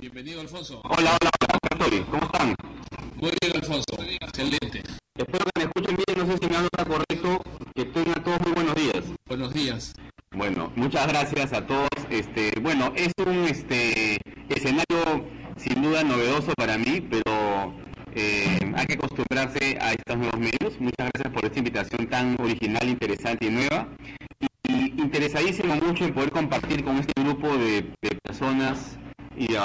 Bienvenido, Alfonso. Hola, hola, hola, ¿cómo están? Muy bien, Alfonso. Excelente. Espero que me escuchen bien, no sé si me anda correcto. Que tengan todos muy buenos días. Buenos días. Bueno, muchas gracias a todos. Este, bueno, es un este escenario sin duda novedoso para mí, pero eh, hay que acostumbrarse a estos nuevos medios. Muchas gracias por esta invitación tan original, interesante y nueva. Y, interesadísimo mucho en poder compartir con este grupo de, de personas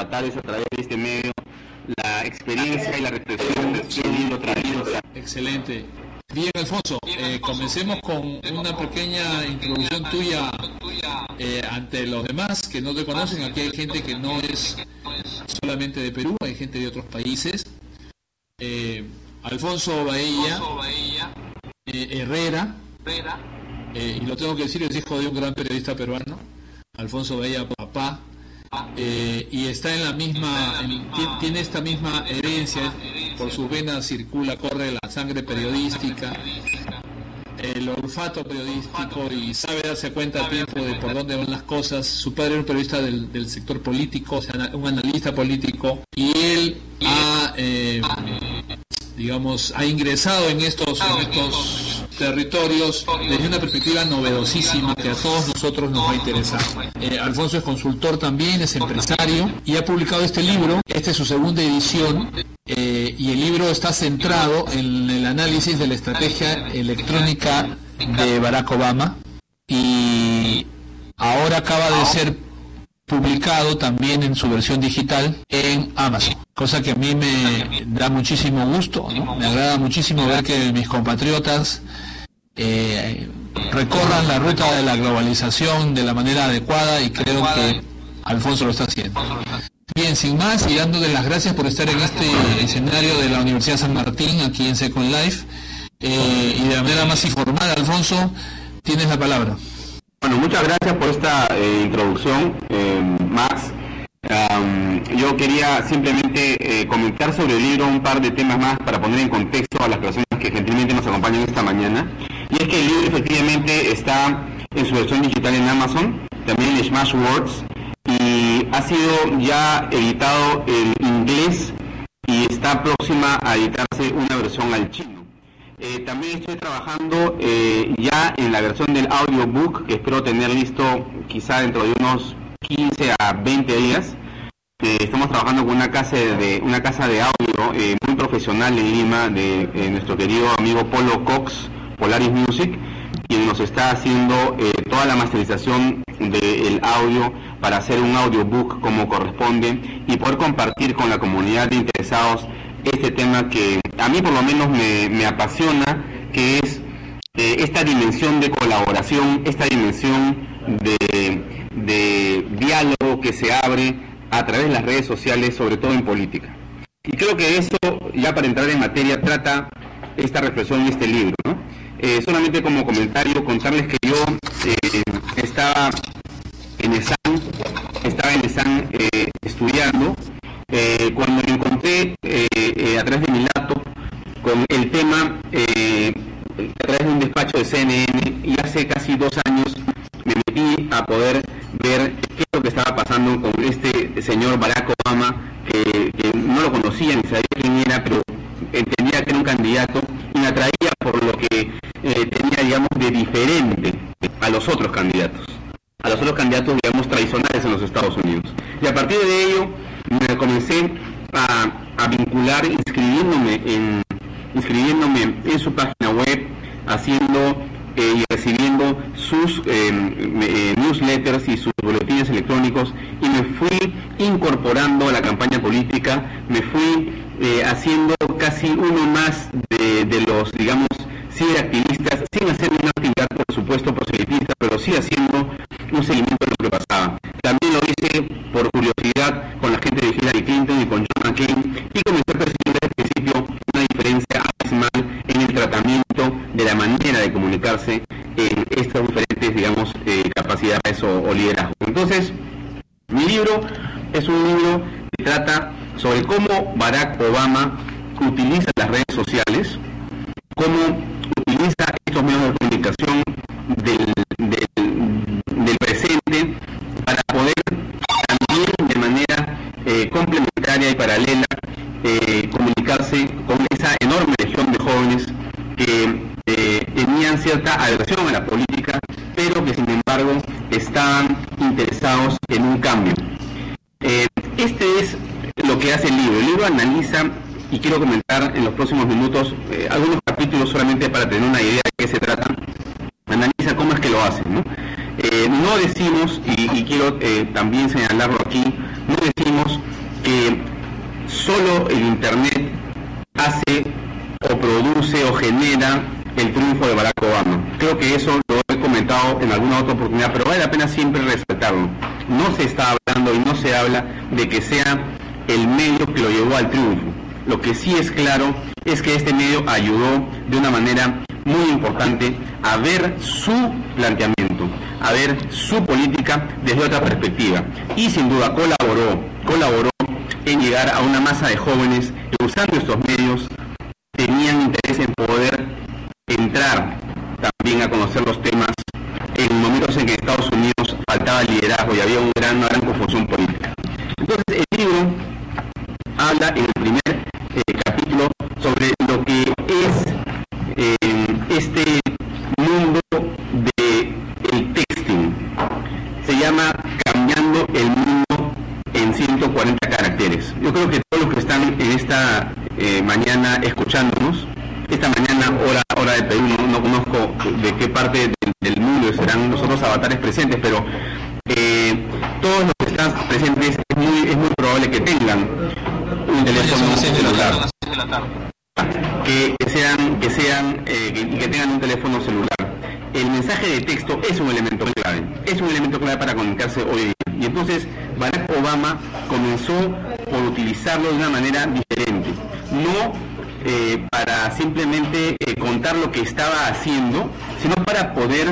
de a través de este medio la experiencia y la reflexión del libro traído. Excelente. Bien, Alfonso, eh, comencemos con una pequeña introducción tuya eh, ante los demás que no te conocen. Aquí hay gente que no es solamente de Perú, hay gente de otros países. Eh, Alfonso Bahía Herrera, y lo tengo que decir, es hijo de un gran periodista peruano, Alfonso Bahía Papá, eh, y está en la misma, tiene esta misma herencia, por sus venas circula, corre la sangre periodística, el olfato periodístico y sabe darse cuenta a tiempo de por dónde van las cosas. Su padre era un periodista del, sector político, o sea, un analista político, y él ha, eh, digamos, ha ingresado en estos, en estos territorios desde una perspectiva novedosísima que a todos nosotros nos va a interesar. Eh, Alfonso es consultor también, es empresario y ha publicado este libro, esta es su segunda edición eh, y el libro está centrado en el análisis de la estrategia electrónica de Barack Obama y ahora acaba de ser publicado también en su versión digital en Amazon, cosa que a mí me da muchísimo gusto, me agrada muchísimo ver que mis compatriotas eh, recorran la ruta de la globalización de la manera adecuada y creo que Alfonso lo está haciendo. Bien, sin más y dándole las gracias por estar en este escenario de la Universidad San Martín, aquí en Second Life, eh, y de manera más informada, Alfonso, tienes la palabra. Bueno, muchas gracias por esta eh, introducción, Max. yo quería simplemente comentar sobre el libro un par de temas más para poner en contexto a las personas que gentilmente nos acompañan esta mañana. Y es que el libro efectivamente está en su versión digital en Amazon, también en Smashwords, y ha sido ya editado en inglés y está próxima a editarse una versión al chino. Eh, también estoy trabajando eh, ya en la versión del audiobook que espero tener listo quizá dentro de unos 15 a 20 días. Eh, estamos trabajando con una casa de una casa de audio muy profesional en Lima de nuestro querido amigo Polo Cox, Polaris Music, quien nos está haciendo toda la masterización del audio para hacer un audiobook como corresponde y poder compartir con la comunidad de interesados este tema que a mí por lo menos me, apasiona, que es eh, esta dimensión de colaboración, esta dimensión de, diálogo que se abre a través de las redes sociales, sobre todo en política. Y creo que eso, ya para entrar en materia, trata esta reflexión en este libro. Eh, solamente como comentario, contarles que yo eh, estaba en ESAN, estaba en ESAN eh, estudiando, cuando me encontré a través de mi laptop con el tema a través de un despacho de CNN y hace casi dos años me metí a poder ver qué es lo que estaba pasando con este señor Barack Obama, que, no lo conocía ni sabía quién era, pero entendía que era un candidato y me atraía por lo que eh, tenía, digamos, de diferente a los otros candidatos, a los otros candidatos, digamos, tradicionales en los Estados Unidos. Y a partir de ello me comencé a, vincular inscribiéndome en, inscribiéndome en su página web, haciendo eh, y recibiendo sus eh, newsletters y sus boletines electrónicos y me fui incorporando a la campaña política, me fui haciendo casi uno más de, los, digamos, activistas, sin hacer una actividad, por supuesto, proselitista, pero sí haciendo un seguimiento de lo que pasaba. También lo hice por curiosidad con la gente de Hillary Clinton y con Obama utiliza en los próximos minutos algunos capítulos solamente para tener una idea de qué se trata, analiza cómo es que lo hace. ¿no? decimos, y, y quiero también señalarlo aquí, no decimos que solo el Internet hace o produce o genera el triunfo de Barack Obama. Creo que eso lo he comentado en alguna otra oportunidad, pero vale la pena siempre resaltarlo. No se está hablando y no se habla de que sea el medio que lo llevó al triunfo. Lo que sí es claro es que este medio ayudó de una manera muy importante a ver su planteamiento, a ver su política desde otra perspectiva. Y sin duda colaboró, colaboró en llegar a una masa de jóvenes que usando estos medios que tengan un teléfono celular. Que, sean, que sean, eh, que tengan un teléfono celular. El mensaje de texto es un elemento clave, es un elemento clave para comunicarse hoy día. Y entonces Barack Obama comenzó por utilizarlo de una manera diferente, no eh, para simplemente eh, contar lo que estaba haciendo, sino para poder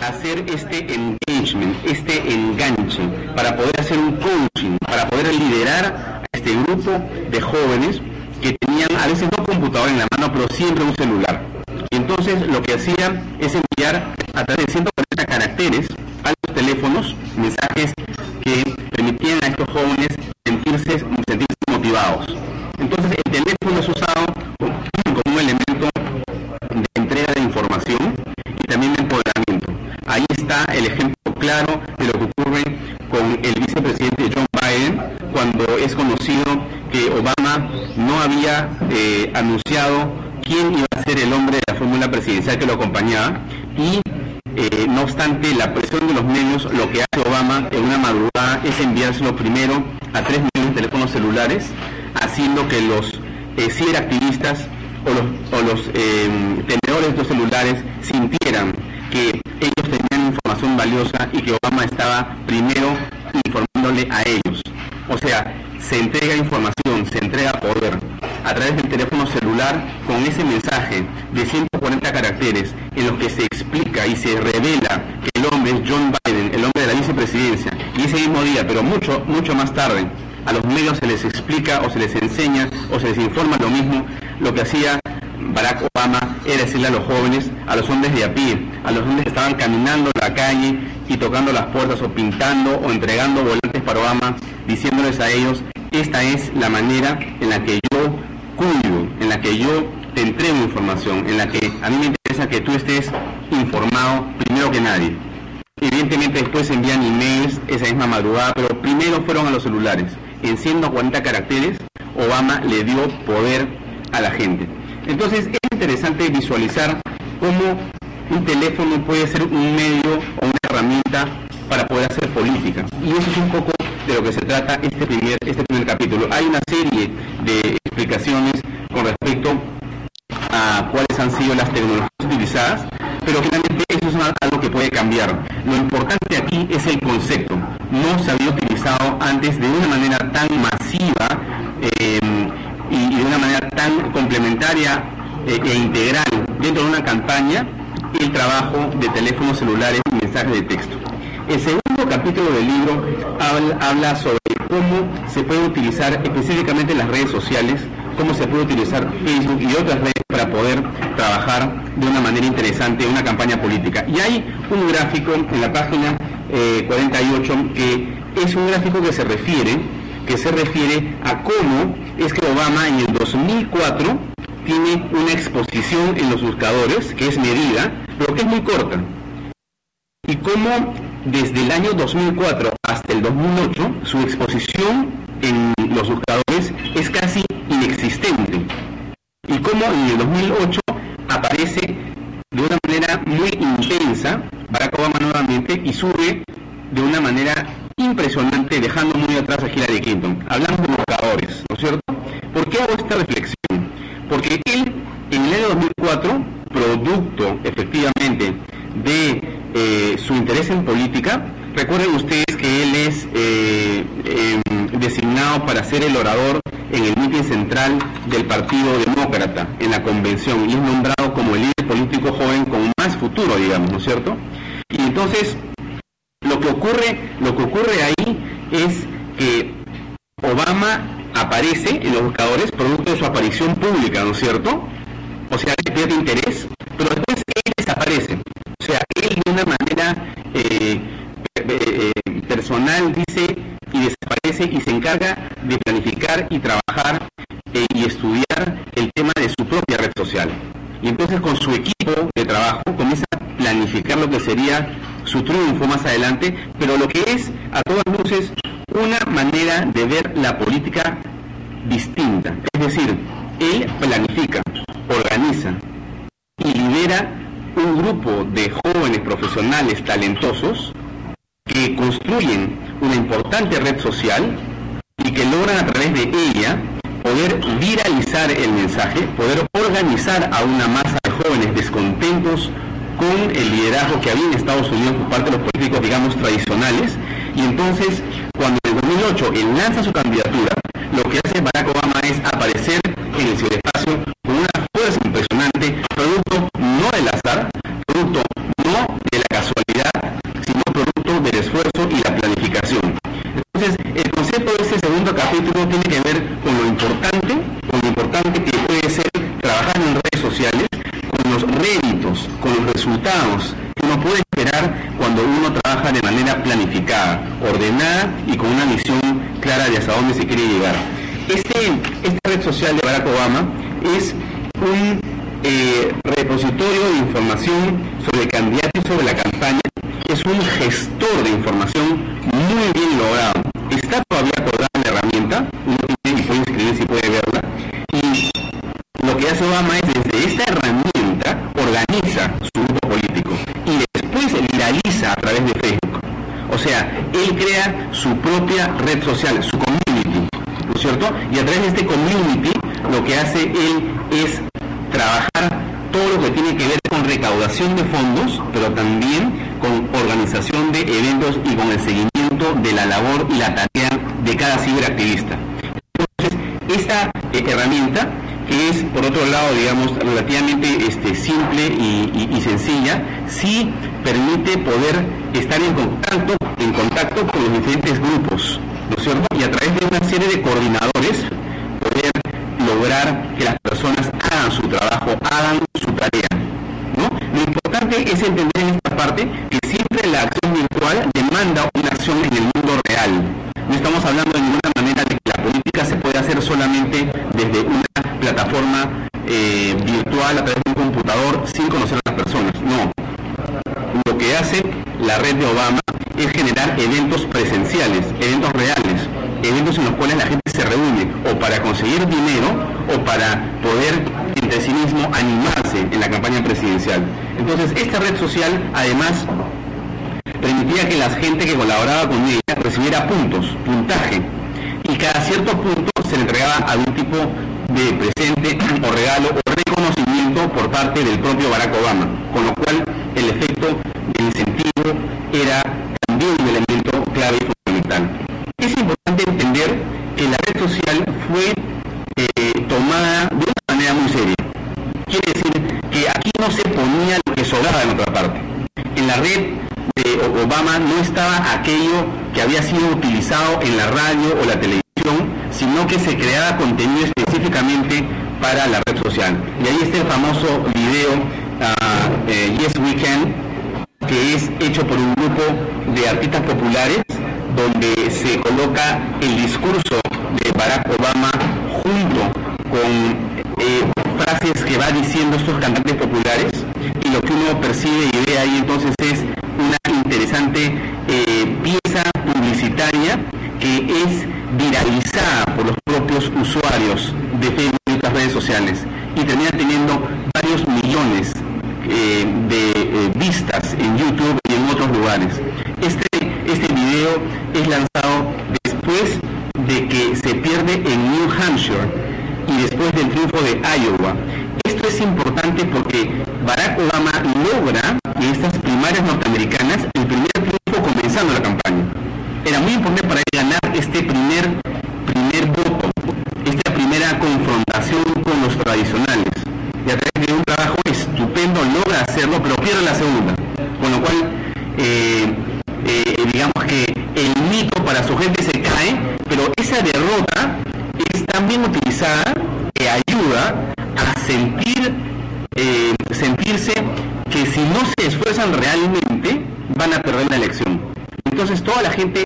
hacer este engagement, este enganche, para poder hacer un coaching, para poder liderar a este grupo de jóvenes que tenían a veces no computador en la mano, pero siempre un celular. Y entonces lo que hacía es enviar a través de 140 caracteres a los teléfonos mensajes que permitían a estos jóvenes sentirse, sentirse motivados. El ejemplo claro de lo que ocurre con el vicepresidente John Biden cuando es conocido que Obama no había eh, anunciado quién iba a ser el hombre de la fórmula presidencial que lo acompañaba y eh, no obstante la presión de los medios, lo que hace Obama en una madrugada es enviárselo primero a tres millones de teléfonos celulares, haciendo que los eh, ciberactivistas o los, o los eh, tenedores de estos celulares sintieran que ellos valiosa y que Obama estaba primero informándole a ellos. O sea, se entrega información, se entrega poder a través del teléfono celular con ese mensaje de 140 caracteres en los que se explica y se revela que el hombre es John Biden, el hombre de la vicepresidencia, y ese mismo día, pero mucho, mucho más tarde, a los medios se les explica o se les enseña o se les informa lo mismo, lo que hacía Barack Obama era decirle a los jóvenes, a los hombres de a pie, a los hombres que estaban caminando la calle y tocando las puertas o pintando o entregando volantes para Obama, diciéndoles a ellos, esta es la manera en la que yo cuido, en la que yo te entrego información, en la que a mí me interesa que tú estés informado primero que nadie. Evidentemente después envían emails esa misma madrugada, pero primero fueron a los celulares. En 140 caracteres, Obama le dio poder a la gente. Entonces es interesante visualizar cómo un teléfono puede ser un medio o una herramienta para poder hacer política. Y eso es un poco de lo que se trata este primer, este primer capítulo. Hay una serie de explicaciones con respecto a cuáles han sido las tecnologías utilizadas, pero finalmente eso es algo que puede cambiar. Lo importante aquí es el concepto. No se había utilizado antes de una manera tan masiva eh, y, de una manera tan complementaria eh, e integral dentro de una campaña el trabajo de teléfonos celulares y mensajes de texto. El segundo capítulo del libro habla, sobre cómo se puede utilizar específicamente las redes sociales, cómo se puede utilizar Facebook y otras redes para poder trabajar de una manera interesante una campaña política. Y hay un gráfico en la página 48 eh, que es un gráfico que se refiere que se refiere a cómo es que Obama en el 2004 tiene una exposición en los buscadores que es medida, pero que es muy corta. Y cómo desde el año 2004 hasta el 2008 su exposición en los buscadores es casi inexistente. Y cómo en el 2008 aparece de una manera muy intensa Barack Obama nuevamente y sube de una manera impresionante, dejando muy atrás a Hillary Clinton. Hablamos de buscadores, ¿no es cierto? ¿Por qué hago esta reflexión? Porque él, en el año 2004, producto efectivamente de eh, su interés en política, recuerden ustedes que él es eh, em, designado para ser el orador en el mitin central del Partido Demócrata en la convención y es nombrado como el líder político joven con más futuro, digamos, ¿no es cierto? Y entonces lo que ocurre, lo que ocurre ahí es que Obama aparece en los buscadores producto de su aparición pública, ¿no es cierto? O sea, que pierde interés, pero después él desaparece. O sea, él de una manera eh, eh, personal dice y desaparece y se encarga de planificar y trabajar eh, y estudiar el tema de su propia red social. Y entonces con su equipo de trabajo lo que sería su triunfo más adelante, pero lo que es a todas luces una manera de ver la política distinta. Es decir, él planifica, organiza y lidera un grupo de jóvenes profesionales talentosos que construyen una importante red social y que logran a través de ella poder viralizar el mensaje, poder organizar a una masa de jóvenes descontentos con el liderazgo que había en Estados Unidos por parte de los políticos, digamos, tradicionales. Y entonces, cuando en 2008 él lanza su candidatura, lo que hace Barack Obama es aparecer en el ciberespacio de eventos y con el seguimiento de la labor y la tarea de cada ciberactivista. Entonces, esta eh, herramienta que es, por otro lado, digamos, relativamente este, simple y, sencilla, sí permite poder estar en contacto, en contacto con los diferentes grupos, ¿no es cierto? Y a través de una serie de coordinadores poder lograr que las personas hagan su trabajo, hagan su tarea. Lo importante es entender en esta parte que siempre la acción virtual demanda una acción en el mundo real. No estamos hablando de ninguna manera de que la política se puede hacer solamente desde una plataforma eh, virtual a través de un computador sin conocer a las personas. No. Lo que hace la red de Obama es generar eventos presenciales, eventos reales, eventos en los cuales la gente se reúne o para conseguir dinero o para poder entre sí mismo animarse en la campaña presidencial. Entonces, esta red además permitía que la gente que colaboraba con ella recibiera puntos, puntaje, y cada cierto punto se le entregaba algún tipo de presente o regalo o reconocimiento por parte del propio Barack Obama, con lo cual el efecto del incentivo era también un elemento clave y fundamental. Es importante entender que la red social fue eh, tomada de una manera muy seria. Quiere decir que aquí no se ponía lo que sobraba en otra parte. En la red no estaba aquello que había sido utilizado en la radio o la televisión sino que se creaba contenido específicamente para la red social. Y ahí está el famoso video uh, eh, Yes We Can, que es hecho por un grupo de artistas populares donde se coloca el discurso de Barack Obama junto con eh, frases que va diciendo estos cantantes populares y lo que uno percibe y ve ahí entonces es una interesante eh, pieza publicitaria que es viralizada por los propios usuarios de Facebook y otras redes sociales y termina teniendo varios millones eh, de vistas en YouTube y en otros lugares. Este, este video es lanzado después de que se pierde en New Hampshire y después del triunfo de Iowa. Esto es importante porque Barack Obama logra en estas primarias norteamericanas el primer triunfo comenzando la campaña. Era muy importante para él ganar este primer, voto, esta primera confrontación con los tradicionales. Y a través de un trabajo estupendo logra hacerlo, pero pierde la segunda. Con lo cual, eh, eh, digamos que el mito para su gente se cae, pero esa derrota es también utilizada que ayuda a sentir, eh, sentirse que si no se esfuerzan realmente van a perder la elección. Entonces toda la gente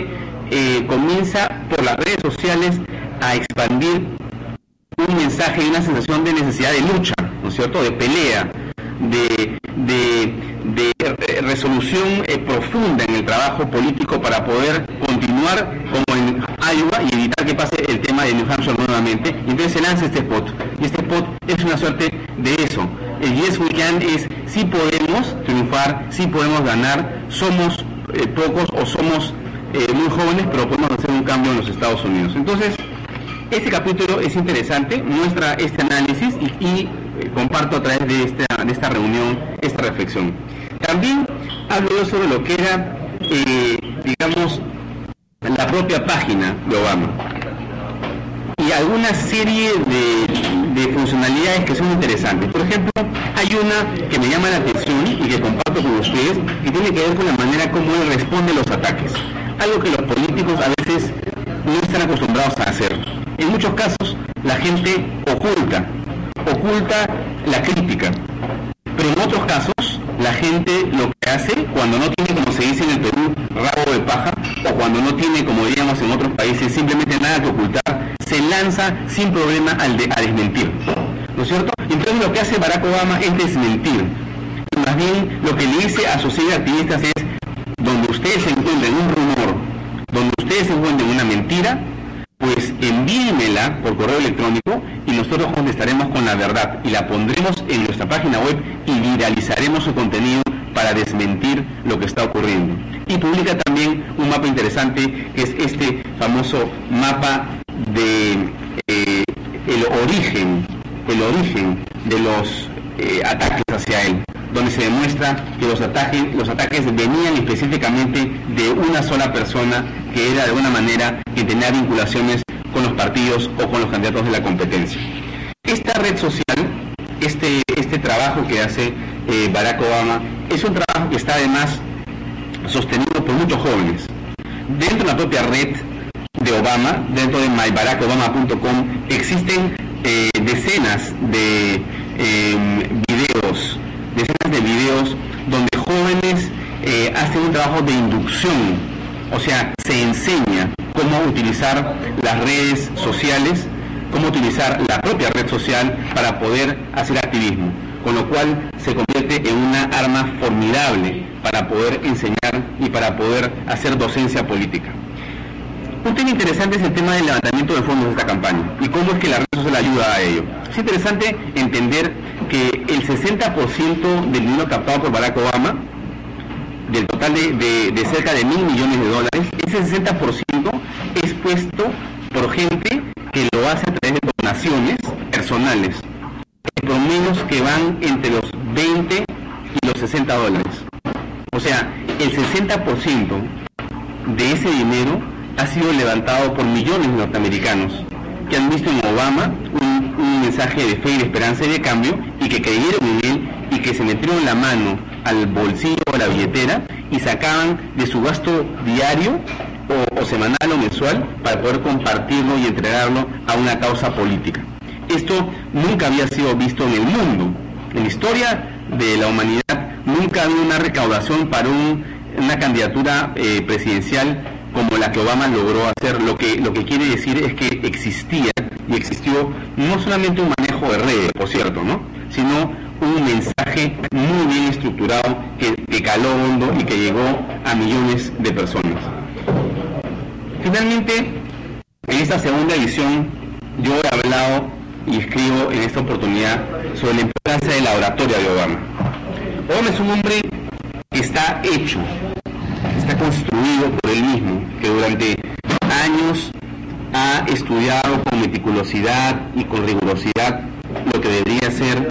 eh, comienza por las redes sociales a expandir un mensaje y una sensación de necesidad de lucha, ¿no es cierto?, de pelea, de, de, resolución eh, profunda en el trabajo político para poder continuar como en Iowa y evitar que pase el tema de New Hampshire nuevamente. entonces se lanza este spot. Y este spot es una suerte de eso. El Yes We Can es si podemos triunfar, si podemos ganar, somos eh, pocos o somos eh, muy jóvenes, pero podemos hacer un cambio en los Estados Unidos. Entonces, este capítulo es interesante, muestra este análisis y eh, comparto a través de esta, de esta reunión esta reflexión. También hablo sobre lo que era, eh, digamos, la propia página de Obama y alguna serie de, de, funcionalidades que son interesantes. Por ejemplo, hay una que me llama la atención y que comparto con ustedes que tiene que ver con la manera como él responde los ataques. Algo que los políticos a veces no están acostumbrados a hacer. En muchos casos la gente oculta oculta la crítica. Pero en otros casos, la gente lo que hace cuando no tiene, como se dice en el Perú, rabo de paja, o cuando no tiene, como diríamos en otros países, simplemente nada que ocultar, se lanza sin problema al de, a desmentir. ¿No es cierto? Entonces lo que hace Barack Obama es desmentir. Más bien lo que le dice a sus activistas es, donde ustedes encuentren un rumor, donde ustedes encuentren una mentira, pues envíenmela por correo electrónico y nosotros contestaremos con la verdad y la pondremos en nuestra página web y viralizaremos su contenido para desmentir lo que está ocurriendo. Y publica también un mapa interesante que es este famoso mapa de eh, el origen, el origen de los eh, ataques hacia él donde se demuestra que los ataques, los ataques venían específicamente de una sola persona que era de alguna manera que tenía vinculaciones con los partidos o con los candidatos de la competencia. Esta red social, este, este trabajo que hace eh, Barack Obama, es un trabajo que está además sostenido por muchos jóvenes. Dentro de la propia red de Obama, dentro de mybaracobama.com, existen eh, decenas de em, videos, decenas de videos donde jóvenes eh, hacen un trabajo de inducción o sea, se enseña cómo utilizar las redes sociales, cómo utilizar la propia red social para poder hacer activismo, con lo cual se convierte en una arma formidable para poder enseñar y para poder hacer docencia política. Un tema interesante es el tema del levantamiento de fondos de esta campaña y cómo es que la red social ayuda a ello. Es interesante entender que el 60% del dinero captado por Barack Obama del total de, cerca de mil millones de dólares, ese 60% es puesto por gente que lo hace a través de donaciones personales, por menos que van entre los 20 y los 60 dólares. O sea, el 60% de ese dinero ha sido levantado por millones de norteamericanos que han visto en Obama un mensaje de fe y de esperanza y de cambio y que creyeron en él y que se metieron la mano al bolsillo o a la billetera y sacaban de su gasto diario o, semanal o mensual para poder compartirlo y entregarlo a una causa política. Esto nunca había sido visto en el mundo. En la historia de la humanidad nunca había una recaudación para una candidatura eh, presidencial como la que Obama logró hacer. Lo que, lo que quiere decir es que existía y existió no solamente un manejo de redes, por cierto, ¿no? sino un mensaje muy bien estructurado que, que caló hondo y que llegó a millones de personas. Finalmente, en esta segunda edición, yo he hablado y escribo en esta oportunidad sobre la importancia de la oratoria de Obama. Obama es un hombre que está hecho, construido por él mismo, que durante años ha estudiado con meticulosidad y con rigurosidad lo que debería ser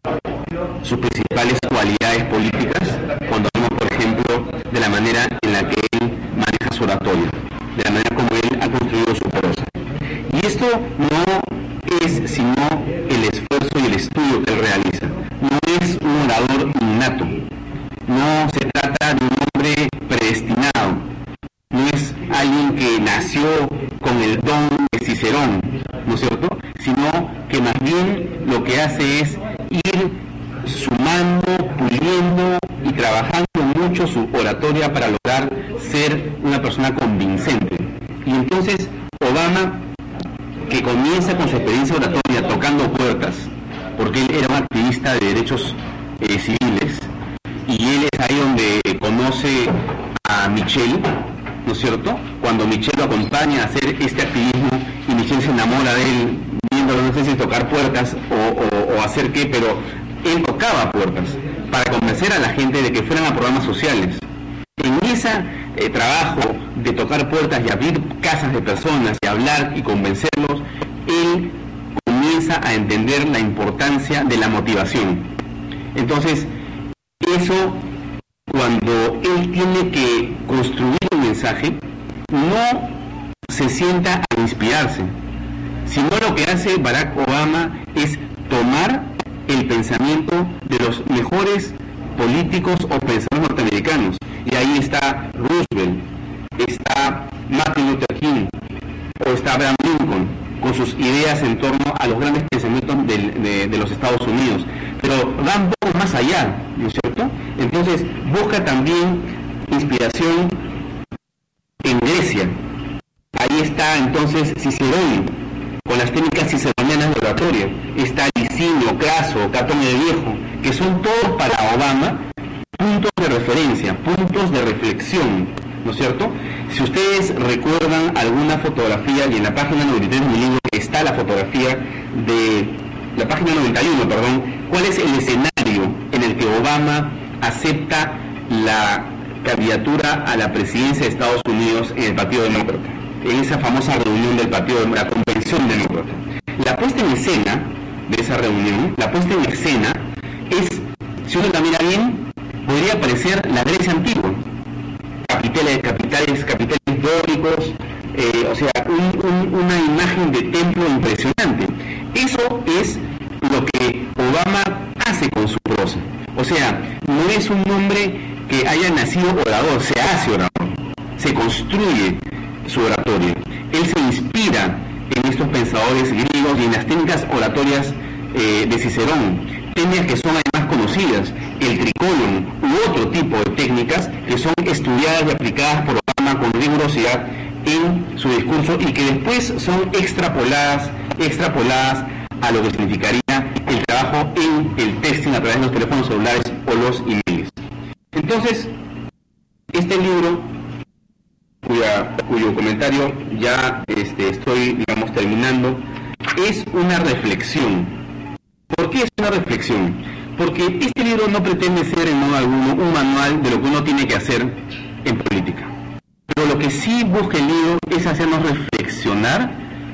sus principales cualidades políticas, cuando hablamos, por ejemplo, de la manera en la que él maneja su oratoria, de la manera como él ha construido su prosa. Y esto no es sino el esfuerzo y el estudio que él realiza. No es un orador innato. No se lo que hace es ir sumando, puliendo y trabajando mucho su oratoria para lograr ser una persona convincente. Y entonces Obama, que comienza con su experiencia oratoria tocando puertas, porque él era un activista de derechos eh, civiles, y él es ahí donde conoce a Michelle, ¿no es cierto? Cuando Michelle lo acompaña a hacer este activismo y Michelle se enamora de él, viéndolo, no sé si tocar puertas o, o hacer qué, pero él tocaba puertas para convencer a la gente de que fueran a programas sociales. En ese eh, trabajo de tocar puertas y abrir casas de personas y hablar y convencerlos, él comienza a entender la importancia de la motivación. Entonces, eso, cuando él tiene que construir un mensaje, no se sienta a inspirarse, sino lo que hace Barack Obama es tomar el pensamiento de los mejores políticos o pensadores norteamericanos. Y ahí está Roosevelt, está Martin Luther King o está Abraham Lincoln con sus ideas en torno a los grandes pensamientos de, los Estados Unidos. Pero van un poco más allá, ¿no es cierto? Entonces busca también inspiración en Grecia. Ahí está entonces Con las técnicas ciceronianas de oratoria. Está Licinio, Craso, Catón de Viejo, que son todos para Obama puntos de referencia, puntos de reflexión, ¿no es cierto? Si ustedes recuerdan alguna fotografía, y en la página 93 de mi libro está la fotografía de la página 91, perdón, ¿cuál es el escenario en el que Obama acepta la candidatura a la presidencia de Estados Unidos en el Partido Demócrata? En esa famosa reunión del Partido de la Convención Demócrata. La puesta en escena de esa reunión, la puesta en escena es, si uno la mira bien, podría parecer la Grecia antigua. Capiteles, capitales, capiteles dóricos, eh, o sea, una imagen de templo impresionante. Eso es lo que Obama hace con su prosa. O sea, no es un hombre que haya nacido orador, se hace orador, se construye su oratoria. Él se inspira en estos pensadores griegos y en las técnicas oratorias eh, de Cicerón, técnicas que son además conocidas, el tricolon u otro tipo de técnicas que son estudiadas y aplicadas por Obama con rigurosidad en su discurso y que después son extrapoladas, extrapoladas a lo que significaría el trabajo en el testing a través de los teléfonos celulares o los emails. Entonces, este libro cuyo comentario ya este, estoy, digamos, terminando, es una reflexión. ¿Por qué es una reflexión? Porque este libro no pretende ser en modo alguno un manual de lo que uno tiene que hacer en política. Pero lo que sí busca el libro es hacernos reflexionar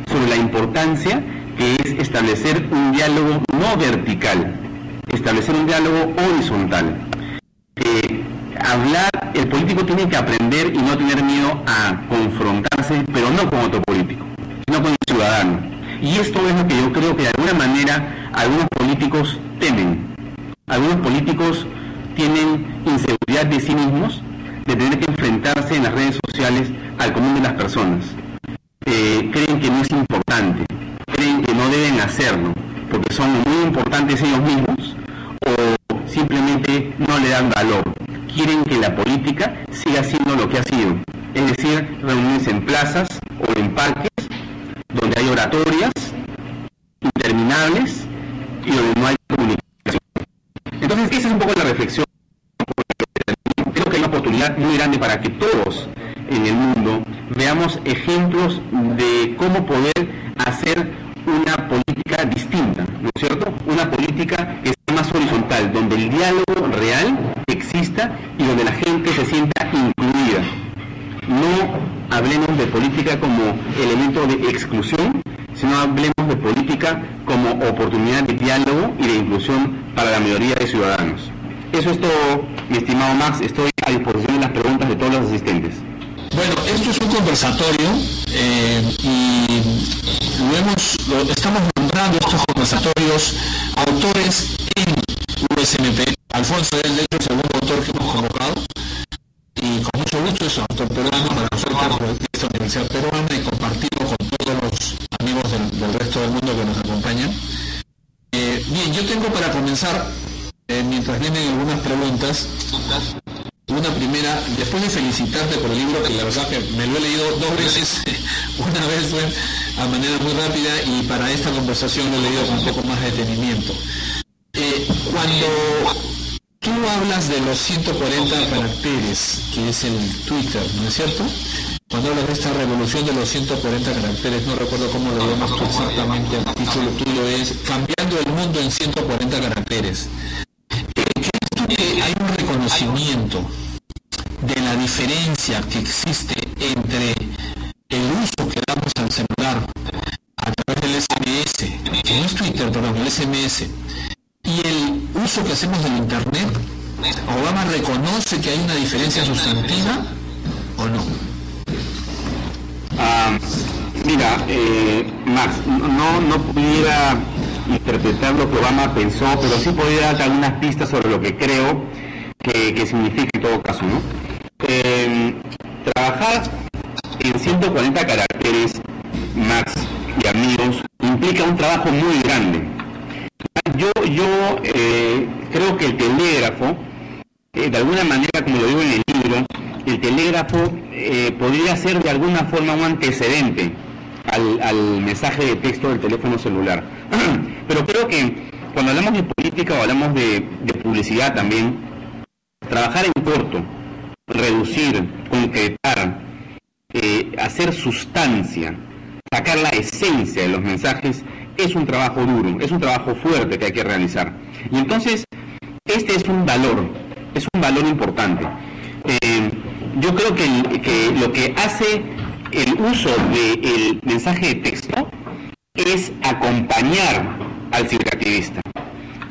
sobre la importancia que es establecer un diálogo no vertical, establecer un diálogo horizontal. Hablar, el político tiene que aprender y no tener miedo a confrontarse, pero no con otro político, sino con el ciudadano. Y esto es lo que yo creo que de alguna manera algunos políticos temen. Algunos políticos tienen inseguridad de sí mismos, de tener que enfrentarse en las redes sociales al común de las personas. Eh, creen que no es importante, creen que no deben hacerlo, porque son muy importantes ellos mismos, o simplemente no le dan valor quieren que la política siga siendo lo que ha sido, es decir, reuniones en plazas o en parques, donde hay oratorias interminables y donde no hay comunicación. Entonces, esa es un poco la reflexión. Creo que hay una oportunidad muy grande para que todos en el mundo veamos ejemplos de cómo poder hacer una política distinta, ¿no es cierto? Una política que sea más horizontal, donde el diálogo real y donde la gente se sienta incluida. No hablemos de política como elemento de exclusión, sino hablemos de política como oportunidad de diálogo y de inclusión para la mayoría de ciudadanos. Eso es todo, mi estimado Max. Estoy a disposición de las preguntas de todos los asistentes. Bueno, esto es un conversatorio eh, y estamos nombrando estos conversatorios autores en USMP. Alfonso es de hecho el segundo autor que hemos convocado y con mucho gusto es autor peruano para nosotros de esta universidad peruana y compartirlo con todos los amigos del, resto del mundo que nos acompañan. Eh, bien, yo tengo para comenzar, eh, mientras vienen algunas preguntas, una primera, después de felicitarte por el libro, que la verdad que me lo he leído dos veces, una vez fue a manera muy rápida y para esta conversación lo he leído con un poco más de detenimiento. Eh, cuando tú hablas de los 140 caracteres, que es el Twitter, ¿no es cierto? Cuando hablas de esta revolución de los 140 caracteres, no recuerdo cómo lo llamas tú exactamente, el título tuyo es Cambiando el mundo en 140 caracteres. ¿Crees que hay un reconocimiento de la diferencia que existe entre el uso que damos al celular a través del SMS, que no es Twitter, perdón, el SMS, uso que hacemos del Internet, Obama reconoce que hay una diferencia sustantiva o no? Ah, mira, eh, Max, no, no pudiera interpretar lo que Obama pensó, pero sí podría dar algunas pistas sobre lo que creo que, significa en todo caso, ¿no? Eh, trabajar en 140 caracteres, Max y amigos, implica un trabajo muy grande yo, yo eh, creo que el telégrafo, eh, de alguna manera, como lo digo en el libro, el telégrafo eh, podría ser de alguna forma un antecedente al, mensaje de texto del teléfono celular. Pero creo que cuando hablamos de política o hablamos de, publicidad también, trabajar en corto, reducir, concretar, hacer sustancia, sacar la esencia de los mensajes, es un trabajo duro, es un trabajo fuerte que hay que realizar. Y entonces, este es un valor, es un valor importante. Eh, yo creo que, lo que hace el uso del mensaje de texto es acompañar al ciberactivista,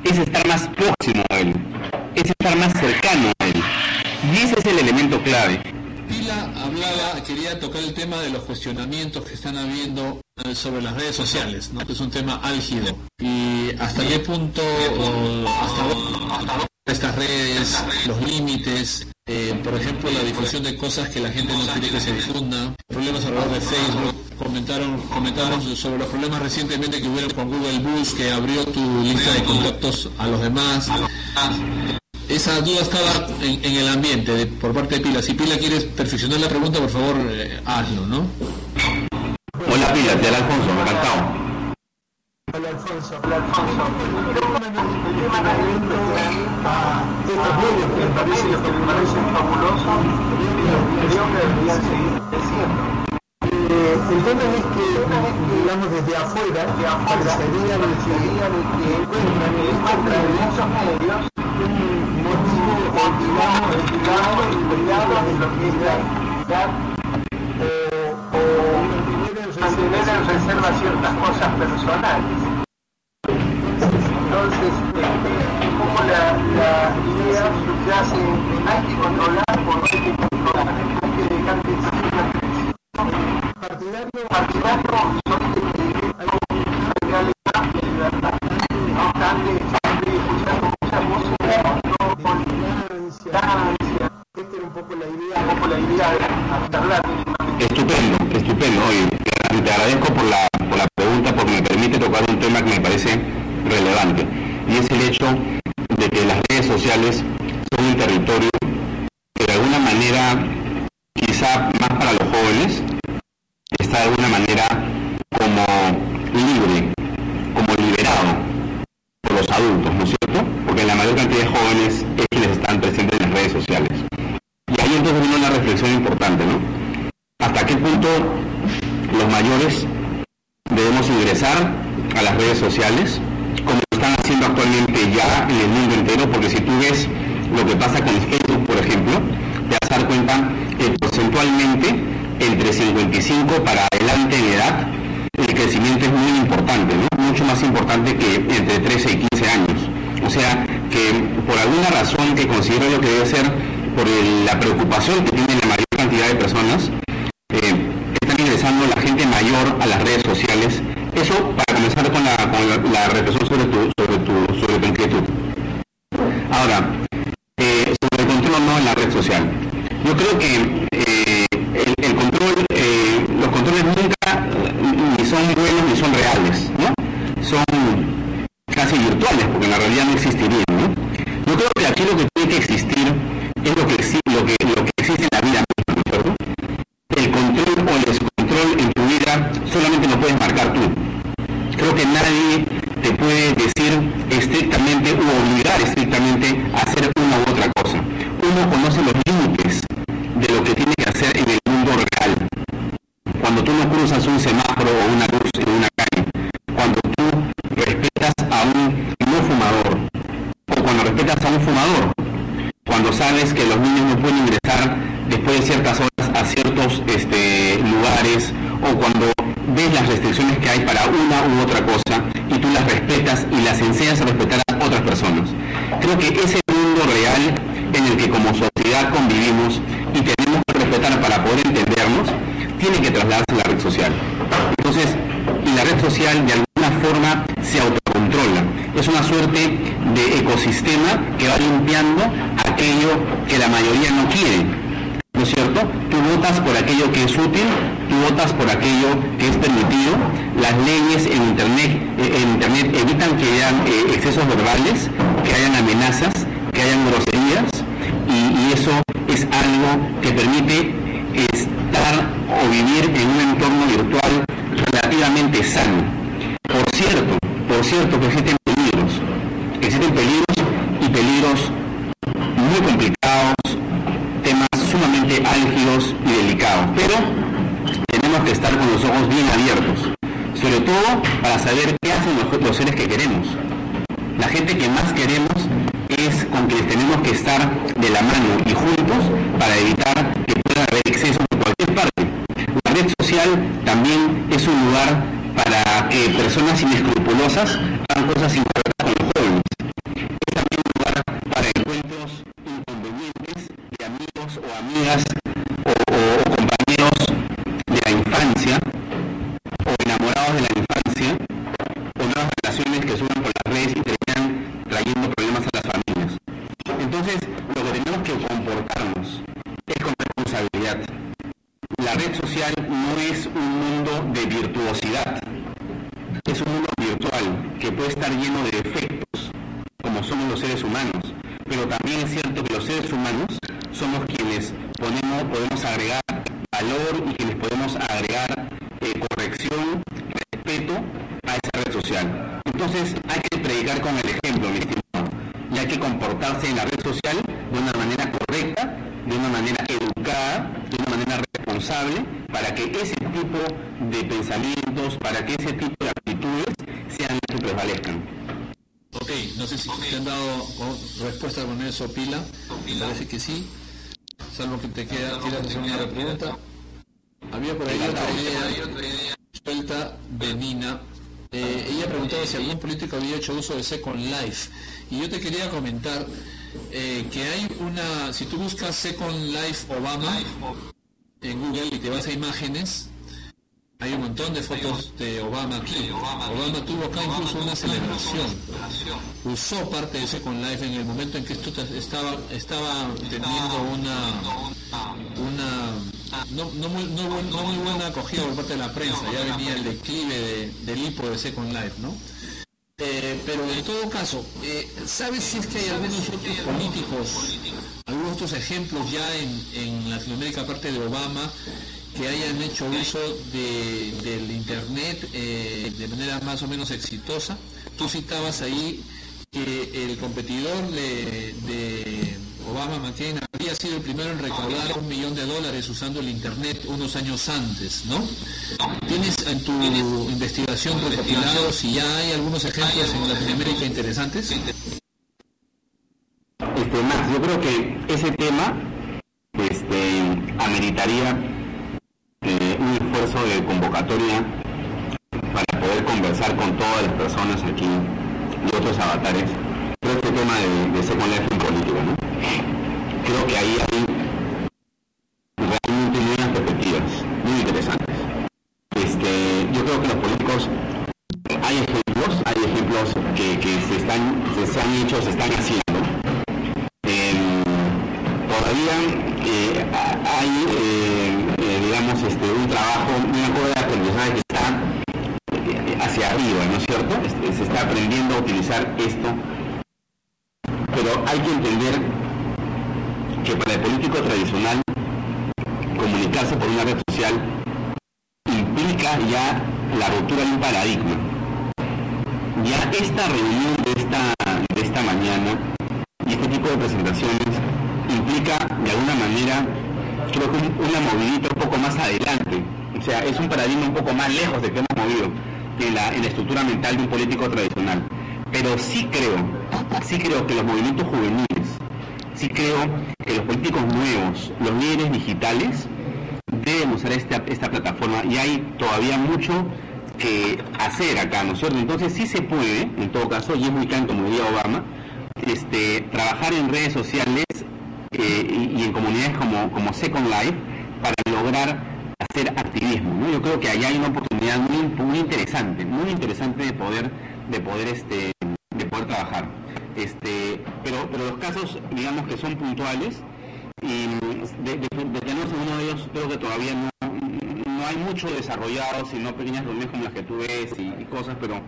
es estar más próximo a él, es estar más cercano a él. Y ese es el elemento clave. Pila hablaba, quería tocar el tema de los cuestionamientos que están habiendo sobre las redes sociales, ¿no? que es un tema álgido. Y hasta qué punto, hasta, estas redes, los límites, eh, por ejemplo, la difusión de cosas que la gente no quiere que se difunda, problemas alrededor de Facebook, comentaron, comentamos sobre los problemas recientemente que hubieron con Google Boost, que abrió tu lista de contactos a los demás esa duda estaba en, el ambiente por parte de Pila. Si Pila quieres perfeccionar la pregunta, por favor, eh, hazlo, ¿no? Hola Pila, te Alfonso, me encantado. Hola Alfonso, hola Alfonso. estos medios que me parecen, que me parecen fabulosos, creo que deberían seguir creciendo. Eh, el tema es que, digamos, desde afuera, parecería de que encuentran en estos medios digamos, digamos, cuidado de lo que es la o, o mantener en reserva ciertas cosas personales. Entonces, poco la, la idea subyace, hay que controlar por hay que controlar, hay que dejar que exista partidario, partidario o una luz en una calle, cuando tú respetas a un no fumador, o cuando respetas a un fumador, cuando sabes que los niños no pueden ingresar después de ciertas horas a ciertos este, lugares, o cuando ves las restricciones que hay para una u otra cosa y tú las respetas y las enseñas a respetar a otras personas. Creo que ese mundo real en el que como sociedad convivimos y tenemos que respetar para poder entendernos, tiene que trasladarse a la red social. Entonces, la red social de alguna forma se autocontrola. Es una suerte de ecosistema que va limpiando aquello que la mayoría no quiere ¿no es cierto? Tú votas por aquello que es útil, tú votas por aquello que es permitido. Las leyes en Internet, eh, en Internet evitan que hayan eh, excesos verbales, que hayan amenazas, que hayan groserías, y, eso es algo que permite estar o vivir en un entorno virtual relativamente sano. Por cierto, por cierto que existen peligros, existen peligros y peligros muy complicados, sumamente álgidos y delicados, pero tenemos que estar con los ojos bien abiertos, sobre todo para saber qué hacen los, seres que queremos. La gente que más queremos es con quienes tenemos que estar de la mano y juntos para evitar que pueda haber exceso de cualquier parte. La red social también es un lugar para que personas inescrupulosas hagan cosas incorrectas con los jóvenes. Es también un lugar para encuentros amigos o amigas Entonces hay que predicar con el ejemplo, mi estimado, y hay que comportarse en la red social de una manera correcta, de una manera educada, de una manera responsable, para que ese tipo de pensamientos, para que ese tipo de actitudes sean los que prevalezcan. Ok, no sé si te han dado respuesta con eso, Pila. Me parece que sí salvo que te queda, quieras hacer una pregunta. Había por ahí otra idea suelta de Nina. Eh, ella preguntaba si algún político había hecho uso de Second Life. Y yo te quería comentar eh, que hay una, si tú buscas Second Life Obama en Google y te vas a imágenes, hay un montón de fotos de Obama aquí. Obama tuvo acá incluso una celebración. Usó parte de ese con Life en el momento en que esto estaba, estaba teniendo una, una no, muy, no, muy buena acogida por parte de la prensa. Ya venía el declive de, del hipo de Second Life, ¿no? Eh, pero en todo caso, eh, ¿sabes si es que hay algunos otros políticos, algunos otros ejemplos ya en, en Latinoamérica, aparte de Obama, que hayan hecho uso del Internet eh, de manera más o menos exitosa. Tú citabas ahí que el competidor de, Obama McCain había sido el primero en recaudar un millón de dólares usando el Internet unos años antes, ¿no? ¿Tienes en tu investigación recopilado si ya hay algunos ejemplos en Latinoamérica interesantes? Este, Max, yo creo que ese tema este, ameritaría de convocatoria para poder conversar con todas las personas aquí y otros avatares creo este tema de, de Second Life en política. Creo que ahí hay realmente unas perspectivas muy interesantes. Este, yo creo que los políticos, hay ejemplos, hay ejemplos que, se, están, se han hecho, se están haciendo Eh, hay, eh, eh, digamos, este, un trabajo, una curva de aprendizaje que está hacia arriba, ¿no es cierto? Este, se está aprendiendo a utilizar esto, pero hay que entender que para el político tradicional comunicarse por una red social implica ya la ruptura de un paradigma. Ya esta reunión de esta, de esta mañana y este tipo de presentaciones implica de alguna manera, creo que una movidita un poco más adelante. O sea, es un paradigma un poco más lejos de que hemos movido en la, en la estructura mental de un político tradicional. Pero sí creo, sí creo que los movimientos juveniles, sí creo que los políticos nuevos, los líderes digitales, deben usar esta, esta plataforma y hay todavía mucho que hacer acá, ¿no es cierto? Entonces sí se puede, en todo caso, y es muy claro como diría Obama, este, trabajar en redes sociales eh, y, en comunidades como, como Second Life para lograr hacer activismo. Yo creo que allá hay una oportunidad muy, muy interesante, muy interesante de poder, de poder, este, de poder trabajar. Este, pero, pero los casos, digamos que son puntuales y de, de, uno de ellos creo que todavía no, no hay mucho desarrollado, sino pequeñas reuniones como las que tú ves y, cosas, pero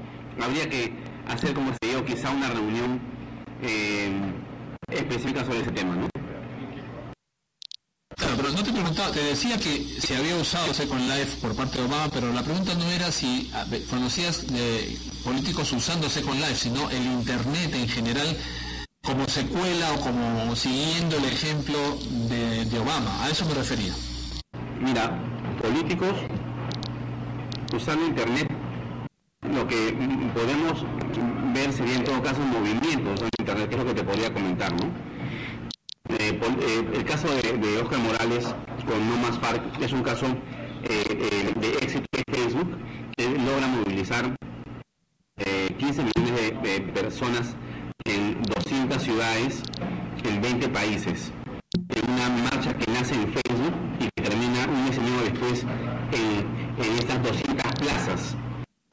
habría que hacer, como se digo, quizá una reunión eh, específica sobre ese tema, ¿no? Claro, pero no te preguntaba, te decía que se había usado Second Life por parte de Obama, pero la pregunta no era si conocías de políticos usando Second Life, sino el Internet en general como secuela o como siguiendo el ejemplo de, Obama. A eso me refería. Mira, políticos usando Internet, lo que podemos ver sería en todo caso movimientos en Internet, que es lo que te podría comentar, ¿no? Eh, eh, el caso de, Oscar Morales con No Más FARC es un caso eh, de éxito de Facebook que logra movilizar 15 millones de, personas en 200 ciudades en 20 países. En una marcha que nace en Facebook y que termina un mes y medio después en, en estas 200 plazas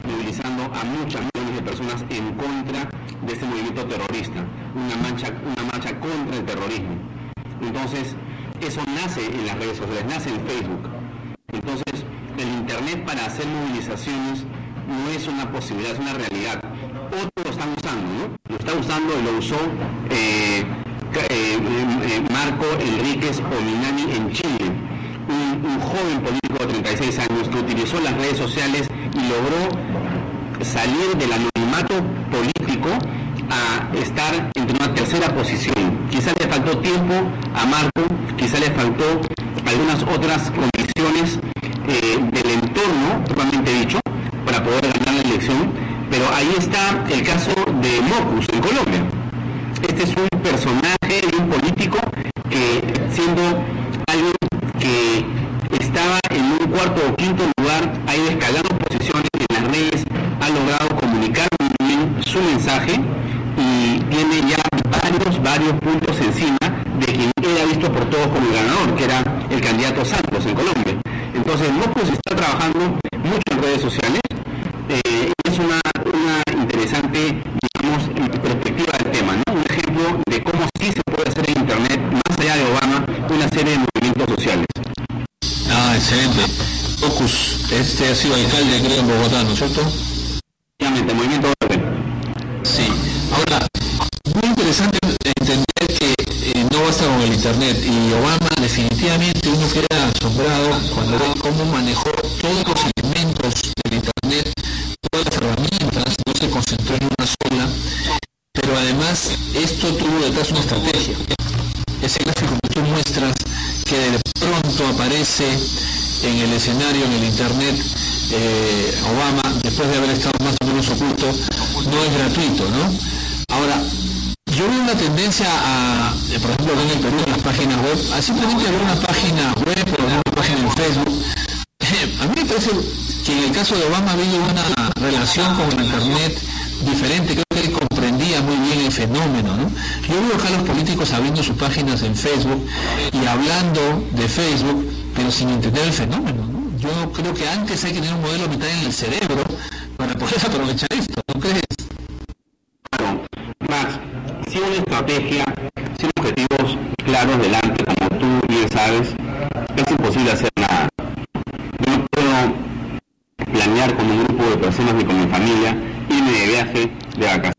movilizando a de personas en contra de este movimiento terrorista, una marcha, una marcha contra el terrorismo. Entonces, eso nace en las redes sociales, nace en Facebook. Entonces, el Internet para hacer movilizaciones no es una posibilidad, es una realidad. Otros lo están usando, ¿no? Lo está usando y lo usó eh, eh, eh, Marco Enríquez Ominami en Chile, un, un joven político de 36 años que utilizó las redes sociales y logró salir del anonimato político a estar entre una tercera posición. Quizás le faltó tiempo a Marco, quizás le faltó algunas otras condiciones eh, del entorno, propiamente dicho, para poder ganar la elección, pero ahí está el caso de Mocus en Colombia. Este es un personaje un político que siendo alguien que estaba en un cuarto o quinto lugar, ha ido escalando el candidato Santos en Colombia. Entonces, Mocus está trabajando mucho en redes sociales. Eh, es una, una interesante, digamos, perspectiva del tema, ¿no? Un ejemplo de cómo sí se puede hacer en Internet, más allá de Obama, una serie de movimientos sociales. Ah, excelente. Focus, este ha sido alcalde, creo, en Bogotá, ¿no es cierto? Efectivamente, Movimiento Verde. Sí. Ahora, muy interesante entender que eh, no basta con el Internet. Escenario, en el Internet, eh, Obama, después de haber estado más o menos oculto, no es gratuito, ¿no? Ahora, yo veo una tendencia a, eh, por ejemplo, en el Perú, las páginas web, a simplemente abrir una página web o una página en Facebook. a mí me parece que en el caso de Obama ha habido una relación con el Internet diferente, creo que él comprendía muy bien el fenómeno. ¿no? Yo veo acá a los políticos abriendo sus páginas en Facebook y hablando de Facebook, pero sin entender el fenómeno. ¿no? Yo creo que antes hay que tener un modelo mitad en el cerebro para poder aprovechar esto, ¿no crees? Max, sin una estrategia, sin objetivos claros delante, como tú bien sabes, es imposible hacer nada. Yo no puedo planear con un grupo de personas ni con mi familia irme de viaje, de vacaciones,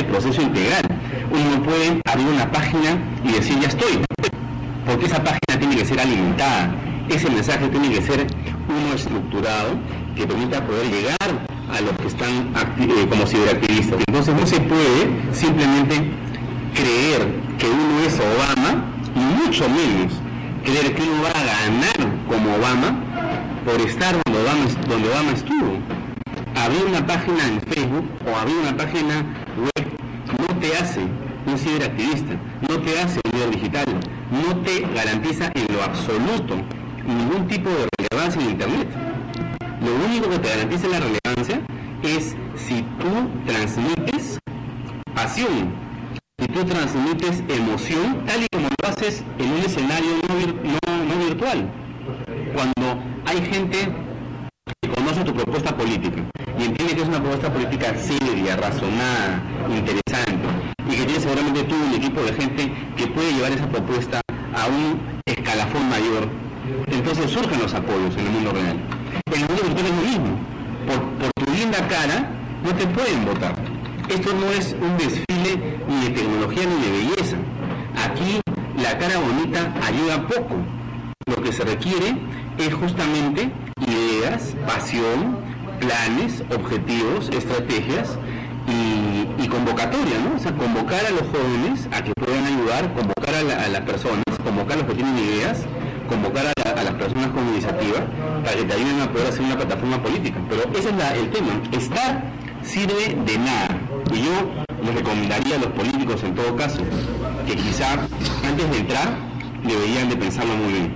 este proceso integral. Uno no puede abrir una página y decir ya estoy, porque esa página tiene que ser alimentada, ese mensaje tiene que ser uno estructurado que permita poder llegar a los que están eh, como ciberactivistas. Entonces no se puede simplemente creer que uno es Obama, y mucho menos creer que uno va a ganar como Obama por estar donde Obama, donde Obama estuvo. Abrir una página en Facebook o abrir una página web no te hace un ciberactivista, no te un líder digital, no te garantiza en lo absoluto ningún tipo de relevancia en Internet. Lo único que te garantiza la relevancia es si tú transmites pasión, si tú transmites emoción, tal y como lo haces en un escenario no, virtual. Cuando hay gente que conoce tu propuesta política entiende que es una propuesta política seria, razonada, interesante, y que tiene seguramente tú un equipo de gente que puede llevar esa propuesta a un escalafón mayor, entonces surgen los apoyos en el mundo real. En el mundo virtual es lo mismo. Por tu linda cara no te pueden votar. Esto no es un desfile ni de tecnología ni de belleza. Aquí la cara bonita ayuda poco. Lo que se requiere es justamente ideas, pasión, planes, objetivos, estrategias y, convocatoria, ¿no? O sea, convocar a los jóvenes a que puedan ayudar, convocar a, a las personas, convocar a los que tienen ideas, convocar a, las personas con iniciativa para que te ayuden a poder hacer una plataforma política. Pero ese es el tema. Estar sirve de nada. Y yo les recomendaría a los políticos en todo caso que quizá antes de entrar deberían de pensarlo muy bien.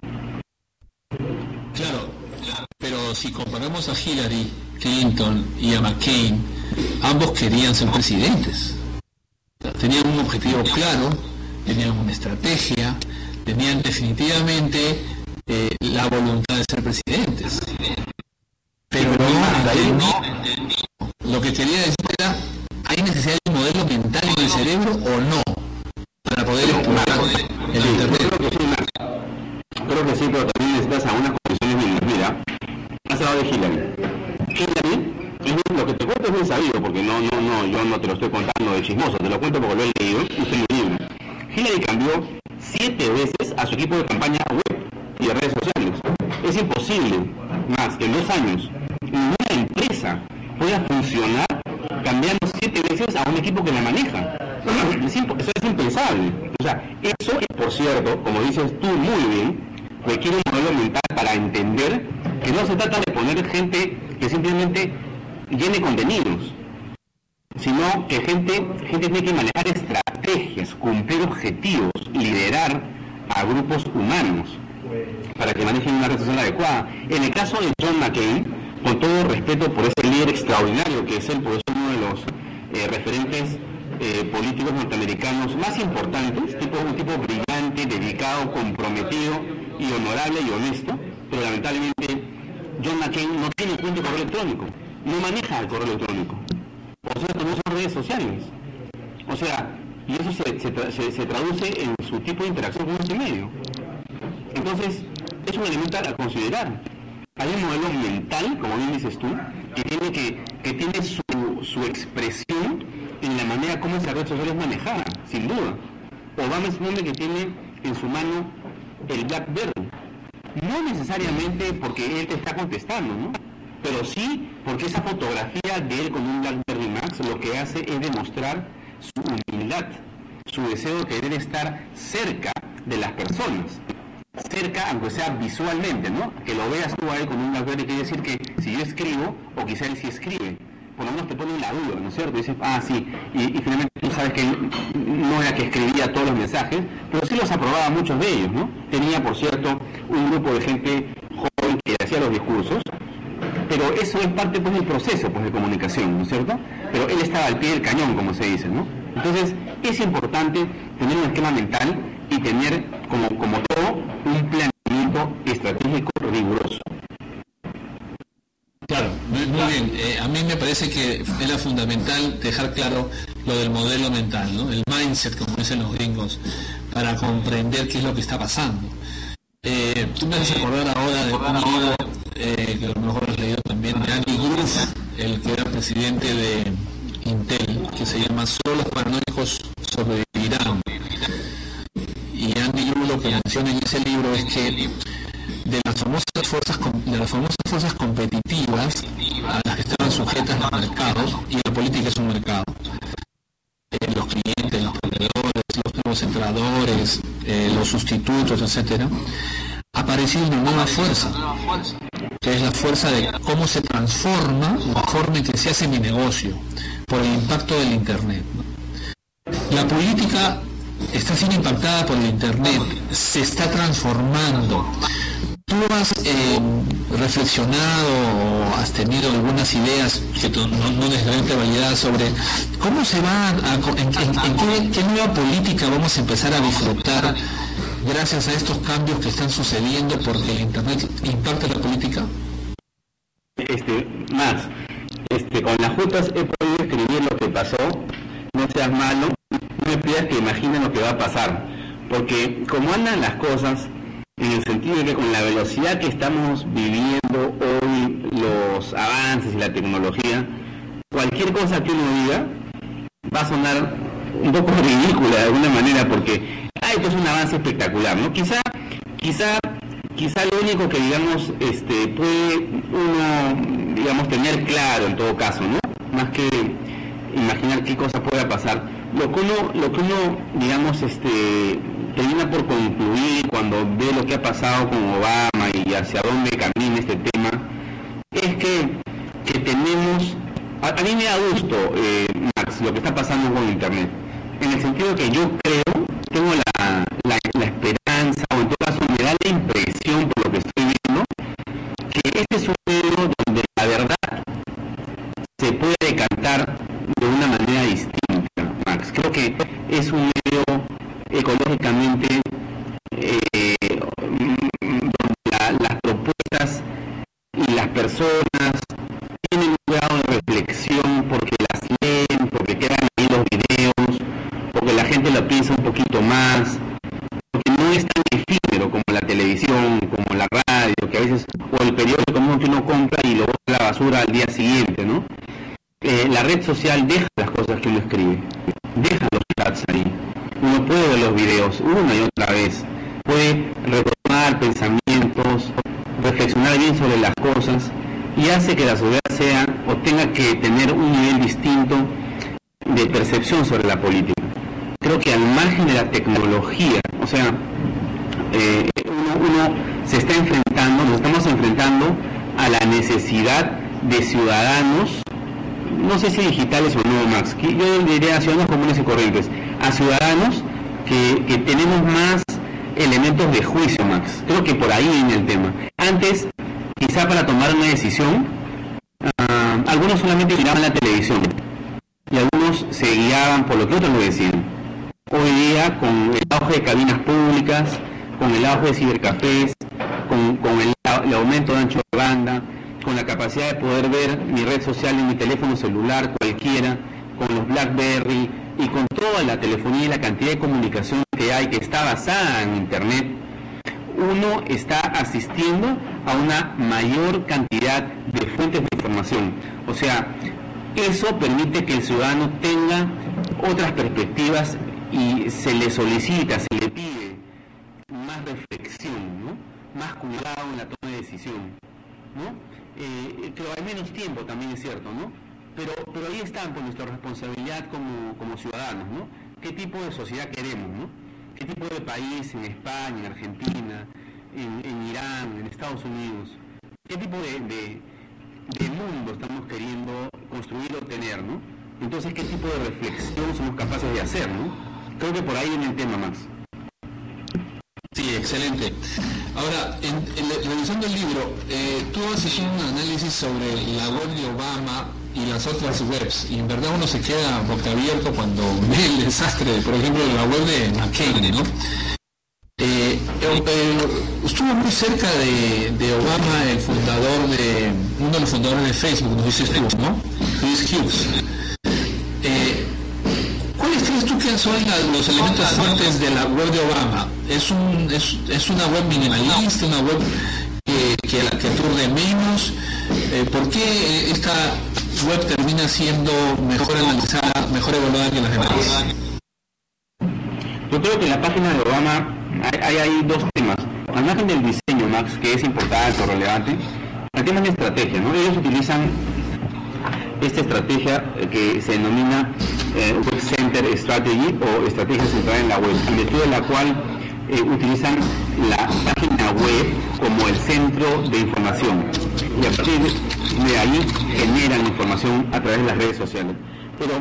Claro, pero si comparamos a Hillary Clinton y a McCain, ambos querían ser presidentes. Tenían un objetivo claro, tenían una estrategia, tenían definitivamente eh, la voluntad de ser presidentes. Pero no, lo que quería decir era, ¿hay necesidad de un modelo mental en el cerebro o no? Para poder explorar el Internet. Creo que sí, creo que sí, pero también necesitas a unas condiciones de vida. Has hablado de Hillary. Lo que te cuento es bien sabido, porque no, no, no, yo no te lo estoy contando de chismoso, te lo cuento porque lo he leído estoy muy libro. Hillary cambió siete veces a su equipo de campaña web y de redes sociales. Es imposible, más que en dos años, ninguna empresa pueda funcionar cambiando siete veces a un equipo que la maneja. Eso es impensable. O sea, eso, por cierto, como dices tú muy bien, requiere un modelo mental para entender que no se trata de poner gente que simplemente llene contenidos, sino que gente, gente tiene que manejar estrategias cumplir objetivos, liderar a grupos humanos para que manejen una red adecuada. En el caso de John McCain, con todo respeto por ese líder extraordinario que es él, por uno de los eh, referentes eh, políticos norteamericanos más importantes, tipo, un tipo brillante, dedicado, comprometido y honorable y honesto, pero lamentablemente John McCain no tiene cuenta de correo electrónico, no maneja el correo electrónico, por cierto, no son redes sociales. O sea, y eso se, se, traduce en su tipo de interacción con este medio. Entonces, es un elemento a considerar. Hay un modelo mental, como bien dices tú, que tiene, que, que tiene su, su expresión en la manera como esa red social es manejada, sin duda. Obama es un hombre que tiene en su mano el BlackBerry. No necesariamente porque él te está contestando, ¿no? Pero sí porque esa fotografía de él con un BlackBerry Max lo que hace es demostrar su humildad, su deseo de estar cerca de las personas. Cerca, aunque sea visualmente, ¿no? Que lo veas tú ahí con un BlackBerry quiere decir que si yo escribo, o quizá él sí escribe, por lo menos te pone la duda, ¿no es cierto? dices, ah, sí, y, finalmente tú sabes que no era que escribía todos los mensajes, pero sí los aprobaba muchos de ellos, ¿no? Tenía, por cierto, un grupo de gente joven que hacía los discursos, pero eso es parte pues, del proceso pues, de comunicación, ¿no es cierto? Pero él estaba al pie del cañón, como se dice, ¿no? Entonces, es importante tener un esquema mental y tener, como, como todo, un planeamiento estratégico riguroso. Claro, muy, bien. Eh, a mí me parece que era fundamental dejar claro lo del modelo mental, ¿no? el mindset, como dicen los gringos, para comprender qué es lo que está pasando. Eh, tú me haces acordar ahora de un libro eh, que a lo mejor también, de Andy Grove, el que era presidente de Intel, que se llama Solo los paranoicos sobrevivirán. Y Andy Grove lo que menciona en ese libro es que de las famosas fuerzas de las famosas fuerzas competitivas a las que estaban sujetas los mercados y la política es un mercado eh, los clientes los proveedores los nuevos eh, los sustitutos etcétera ha aparecido una nueva fuerza. que es la fuerza de cómo se transforma la forma en que se hace mi negocio por el impacto del internet la política está siendo impactada por el internet se está transformando. ¿Tú has eh, reflexionado o has tenido algunas ideas que no, no necesariamente validadas sobre cómo se va a, en, qué, nueva política vamos a empezar a disfrutar gracias a estos cambios que están sucediendo porque el Internet impacta la política? Este, más, este, con las juntas he podido escribir lo que pasó, no seas malo, no me pidas que imaginen lo que va a pasar, porque como andan las cosas, en el sentido de que con la velocidad que estamos viviendo hoy, los avances y la tecnología, cualquier cosa que uno diga va a sonar un poco ridícula de alguna manera porque ay, esto es un avance espectacular, ¿no? Quizá, quizá, quizá lo único que digamos este puede uno digamos tener claro en todo caso, ¿no? Más que imaginar qué cosa pueda pasar. Lo que uno, lo que uno digamos este termina por concluir cuando ve lo que ha pasado con Obama y hacia dónde camina este tema, es que, que tenemos, a, mí me da gusto, eh, Max, lo que está pasando con Internet, en el sentido que yo creo, tengo la, que la sociedad sea o tenga que tener un nivel distinto de percepción sobre la política. Creo que al margen de la tecnología, o sea, eh, uno, se está enfrentando, nos estamos enfrentando a la necesidad de ciudadanos no sé si digitales o no, Max, yo diría a ciudadanos comunes y corrientes, a ciudadanos que, tenemos más elementos de juicio, Max. Creo que por ahí viene el tema. Antes, quizá para tomar una decisión, ah, algunos solamente miraban la televisión y algunos se guiaban por lo que otros le decían. Hoy día, con el auge de cabinas públicas, con el auge de cibercafés, con, el, el, aumento de ancho de banda, con la capacidad de poder ver mi red social en mi teléfono celular, cualquiera, con los BlackBerry y con toda la telefonía y la cantidad de comunicación que hay que está basada en Internet, uno está asistiendo a una mayor cantidad de fuentes de información. O sea, eso permite que el ciudadano tenga otras perspectivas y se le solicita, se le pide más reflexión, ¿no? más cuidado en la toma de decisión. ¿no? eh, pero hay menos tiempo también es cierto, ¿no? Pero, ahí está por nuestra responsabilidad como, como ciudadanos, ¿no? ¿Qué tipo de sociedad queremos, ¿no? ¿Qué tipo de país en España, en Argentina, en, Irán, en Estados Unidos? ¿Qué tipo de, mundo estamos queriendo construir o tener, ¿no? Entonces, ¿qué tipo de reflexión somos capaces de hacer, ¿no? Creo que por ahí viene el tema más. Sí, excelente. Ahora, en, revisando el libro, eh, tú haces un análisis sobre la web de Obama y las otras webs, y en verdad uno se queda abierto cuando ve el desastre, por ejemplo, de la web de McCain, ¿no? Eh, estuvo muy cerca de, Obama el fundador de, uno de los fundadores de Facebook, nos dices tú, ¿no? Chris Hughes. ¿Cuáles crees tú que son los elementos fuertes de la web de Obama? ¿Es, un, es, una web minimalista, una web que, que, que aturde menos? Eh, ¿Por qué esta web termina siendo mejor analizada, mejor evaluada que las demás? Yo creo que en la página de Obama hay, hay, dos temas. Al margen del diseño, Max, que es importante o relevante, el tema de estrategia, ¿no? Ellos utilizan esta estrategia que se denomina eh, Web Center Strategy o estrategia centrada en la web, en virtud de la cual eh, utilizan la página web como el centro de información y a partir de ahí generan información a través de las redes sociales. Pero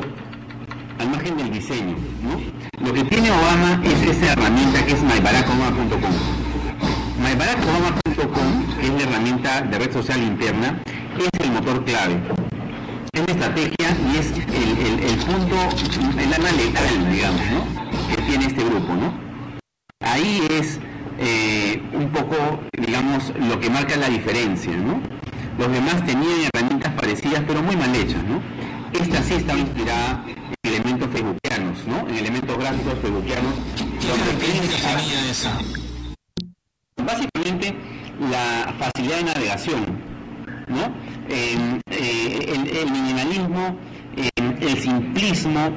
al margen del diseño, lo que tiene Obama es esa herramienta que es mybaracobama.com. Mybaracobama.com, que es la herramienta de red social interna, es el motor clave es la estrategia y es el, punto, el arma letal, digamos, ¿no? que tiene este grupo. ¿no? Ahí es eh, un poco, digamos, lo que marca la diferencia. ¿no? Los demás tenían herramientas parecidas, pero muy mal hechas. ¿no? Esta sí estaba inspirada en elementos facebookianos, ¿no? en elementos gráficos facebookianos. ¿Qué esa? Básicamente, la facilidad de navegación ¿no? Eh, el, minimalismo, el simplismo,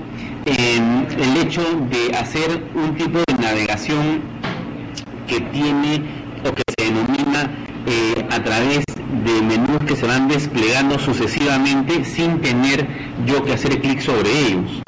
el hecho de hacer un tipo de navegación que tiene o que se denomina eh, a través de menús que se van desplegando sucesivamente sin tener yo que hacer clic sobre ellos.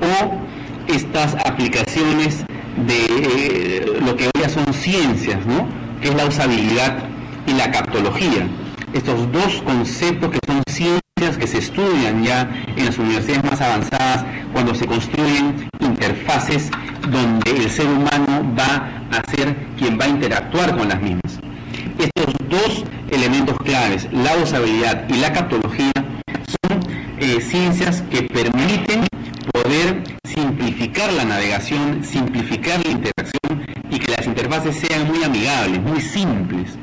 O estas aplicaciones de eh, lo que hoy son ciencias, ¿no? que es la usabilidad y la captología estos dos conceptos que son ciencias que se estudian ya en las universidades más avanzadas cuando se construyen interfaces donde el ser humano va a ser quien va a interactuar con las mismas. Estos dos elementos claves, la usabilidad y la captología, son eh, ciencias que permiten poder simplificar la navegación, simplificar la interacción y que las interfaces sean muy amigables, muy simples.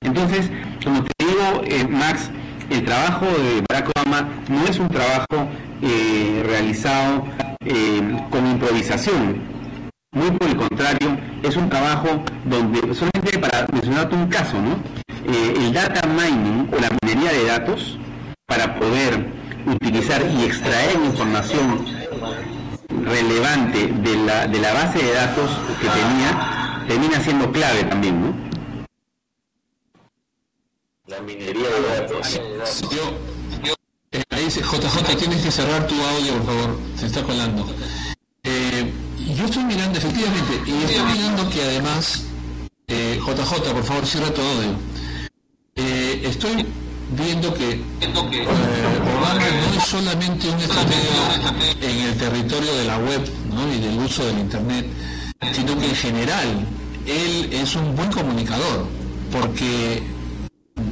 Entonces, como te digo, eh, Max, el trabajo de Barack Obama no es un trabajo eh, realizado eh, con improvisación. Muy por el contrario, es un trabajo donde, solamente para mencionarte un caso, ¿no? el data mining o la minería de datos para poder utilizar y extraer información relevante de la, de la base de datos que tenía, termina siendo clave también, ¿no? La minería de datos. Yo, eh, ahí dice, JJ, tienes que cerrar tu audio, por favor, se está colando. Eh, yo estoy mirando, efectivamente, y estoy mirando que además, JJ, eh, por favor, cierra tu audio. estoy viendo que eh, Obama no es solamente un estratega en el territorio de la web y del uso del Internet, sino que en general él es un buen comunicador, porque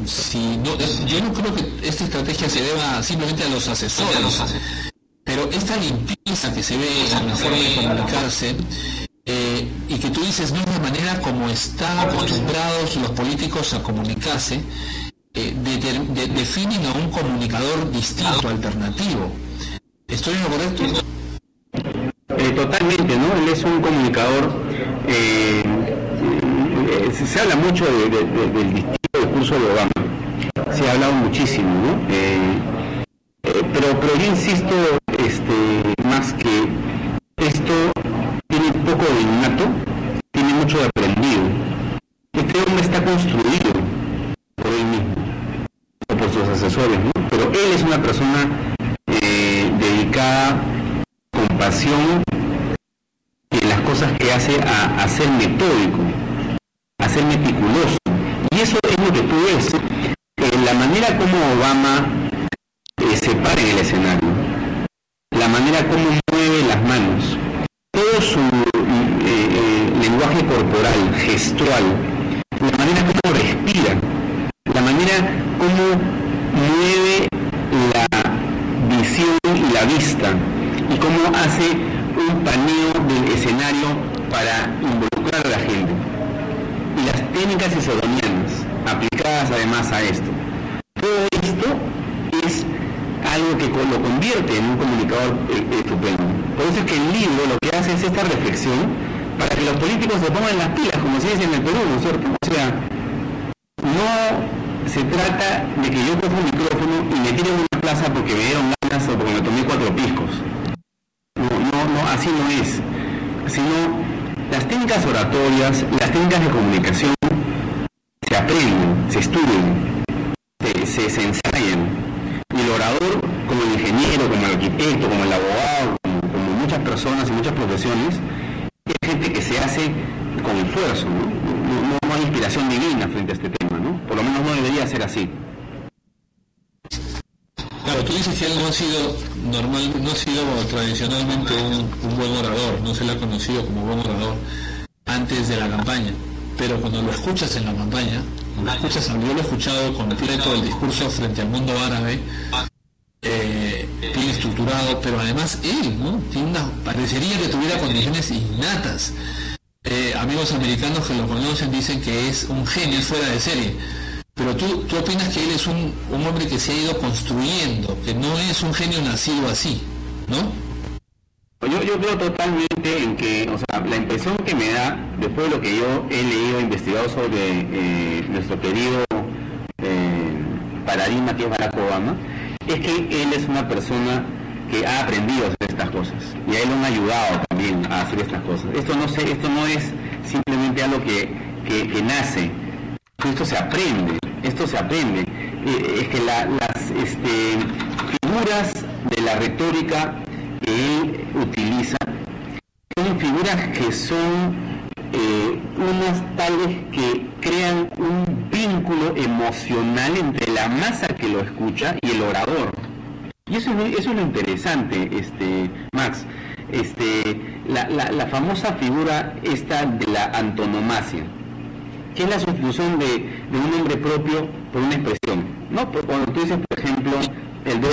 si no, yo no creo que esta estrategia se deba simplemente a los asesores, pero esta limpieza que se ve en la forma de comunicarse eh, y que tú dices no es la manera como están acostumbrados los políticos a comunicarse, eh, definen a un comunicador distinto, alternativo. ¿Estoy en lo correcto? Eh, totalmente, ¿no? Él es un comunicador. se habla mucho del distinto discurso de Obama. Se ha hablado muchísimo, ¿no? pero, pero yo insisto este, más que esto tiene un poco de innato, tiene mucho de aprendido. Este hombre está construido por él mismo, o por sus asesores, ¿no? Pero él es una persona eh, dedicada pasión en las cosas que hace a, ser metódico, a ser meticuloso. Y eso es lo que tú ves. en la manera como Obama eh, se para en el escenario, la manera como mueve las manos, todo su eh, eh, lenguaje corporal, gestual, la manera como respira, la manera como mueve la visión y la vista y cómo hace un paneo del escenario para involucrar a la gente. Y las técnicas isodonianas aplicadas además a esto. Todo esto es algo que lo convierte en un comunicador eh, estupendo. Por eso es que el libro lo que hace es esta reflexión para que los políticos se pongan las pilas, como se dice en el Perú, ¿no es cierto? O sea, no se trata de que yo coja un micrófono y me tire una plaza porque me dieron ganas o porque me tomé cuatro piscos. No, así no es. Sino las técnicas oratorias, las técnicas de comunicación se aprenden, se estudian, se, se ensayan y el orador, como el ingeniero, como el arquitecto, como el abogado, como, muchas personas y muchas profesiones, es gente que se hace con esfuerzo, ¿no? No, hay inspiración divina frente a este tema, ¿no? Por lo menos no debería ser así. Claro, tú dices que él no ha sido normal, no ha sido tradicionalmente un, buen orador, no se le ha conocido como buen orador antes de la campaña, pero cuando lo escuchas en la campaña, escuchas, yo lo he escuchado completo el discurso frente al mundo árabe, eh, bien estructurado, pero además él. Tiene una, parecería que tuviera condiciones innatas. Eh, amigos americanos que lo conocen dicen que es un genio fuera de serie. Pero tú, tú opinas que él es un, un hombre que se ha ido construyendo, que no es un genio nacido así, ¿no? Yo, yo creo totalmente en que, o sea, la impresión que me da, después de lo que yo he leído e investigado sobre eh, nuestro querido eh, paradigma que es Barack Obama, es que él es una persona que ha aprendido a hacer estas cosas y a él lo han ayudado también a hacer estas cosas. Esto no, sé, esto no es simplemente algo que, que, nace, esto se aprende, esto se aprende. Eh, es que las este, figuras de la retórica que él utiliza son figuras que son eh, unas tales que crean un vínculo emocional entre la masa que lo escucha y el orador. Y eso, eso es lo interesante, este, Max. Este, la, famosa figura esta de la antonomasia, que es la sustitución de, un nombre propio por una expresión. ¿no? Cuando tú dices, por ejemplo, el de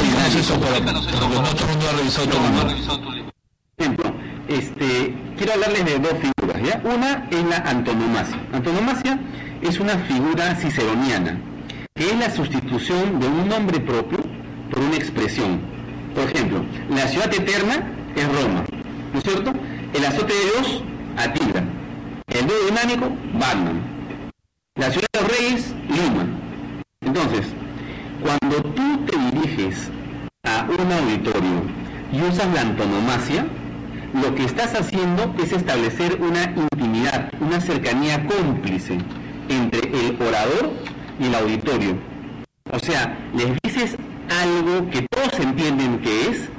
Ejemplo, este, quiero hablarles de dos figuras, ¿ya? Una es la antonomasia. Antonomasia es una figura ciceroniana, que es la sustitución de un nombre propio por una expresión. Por ejemplo, la ciudad eterna es Roma, ¿no es cierto? El azote de Dios, Atila. El dedo dinámico, Batman. La ciudad de los reyes, Lima. Entonces, cuando tú te diriges a un auditorio y usas la antonomasia, lo que estás haciendo es establecer una intimidad, una cercanía cómplice entre el orador y el auditorio. O sea, les dices algo que todos entienden que es,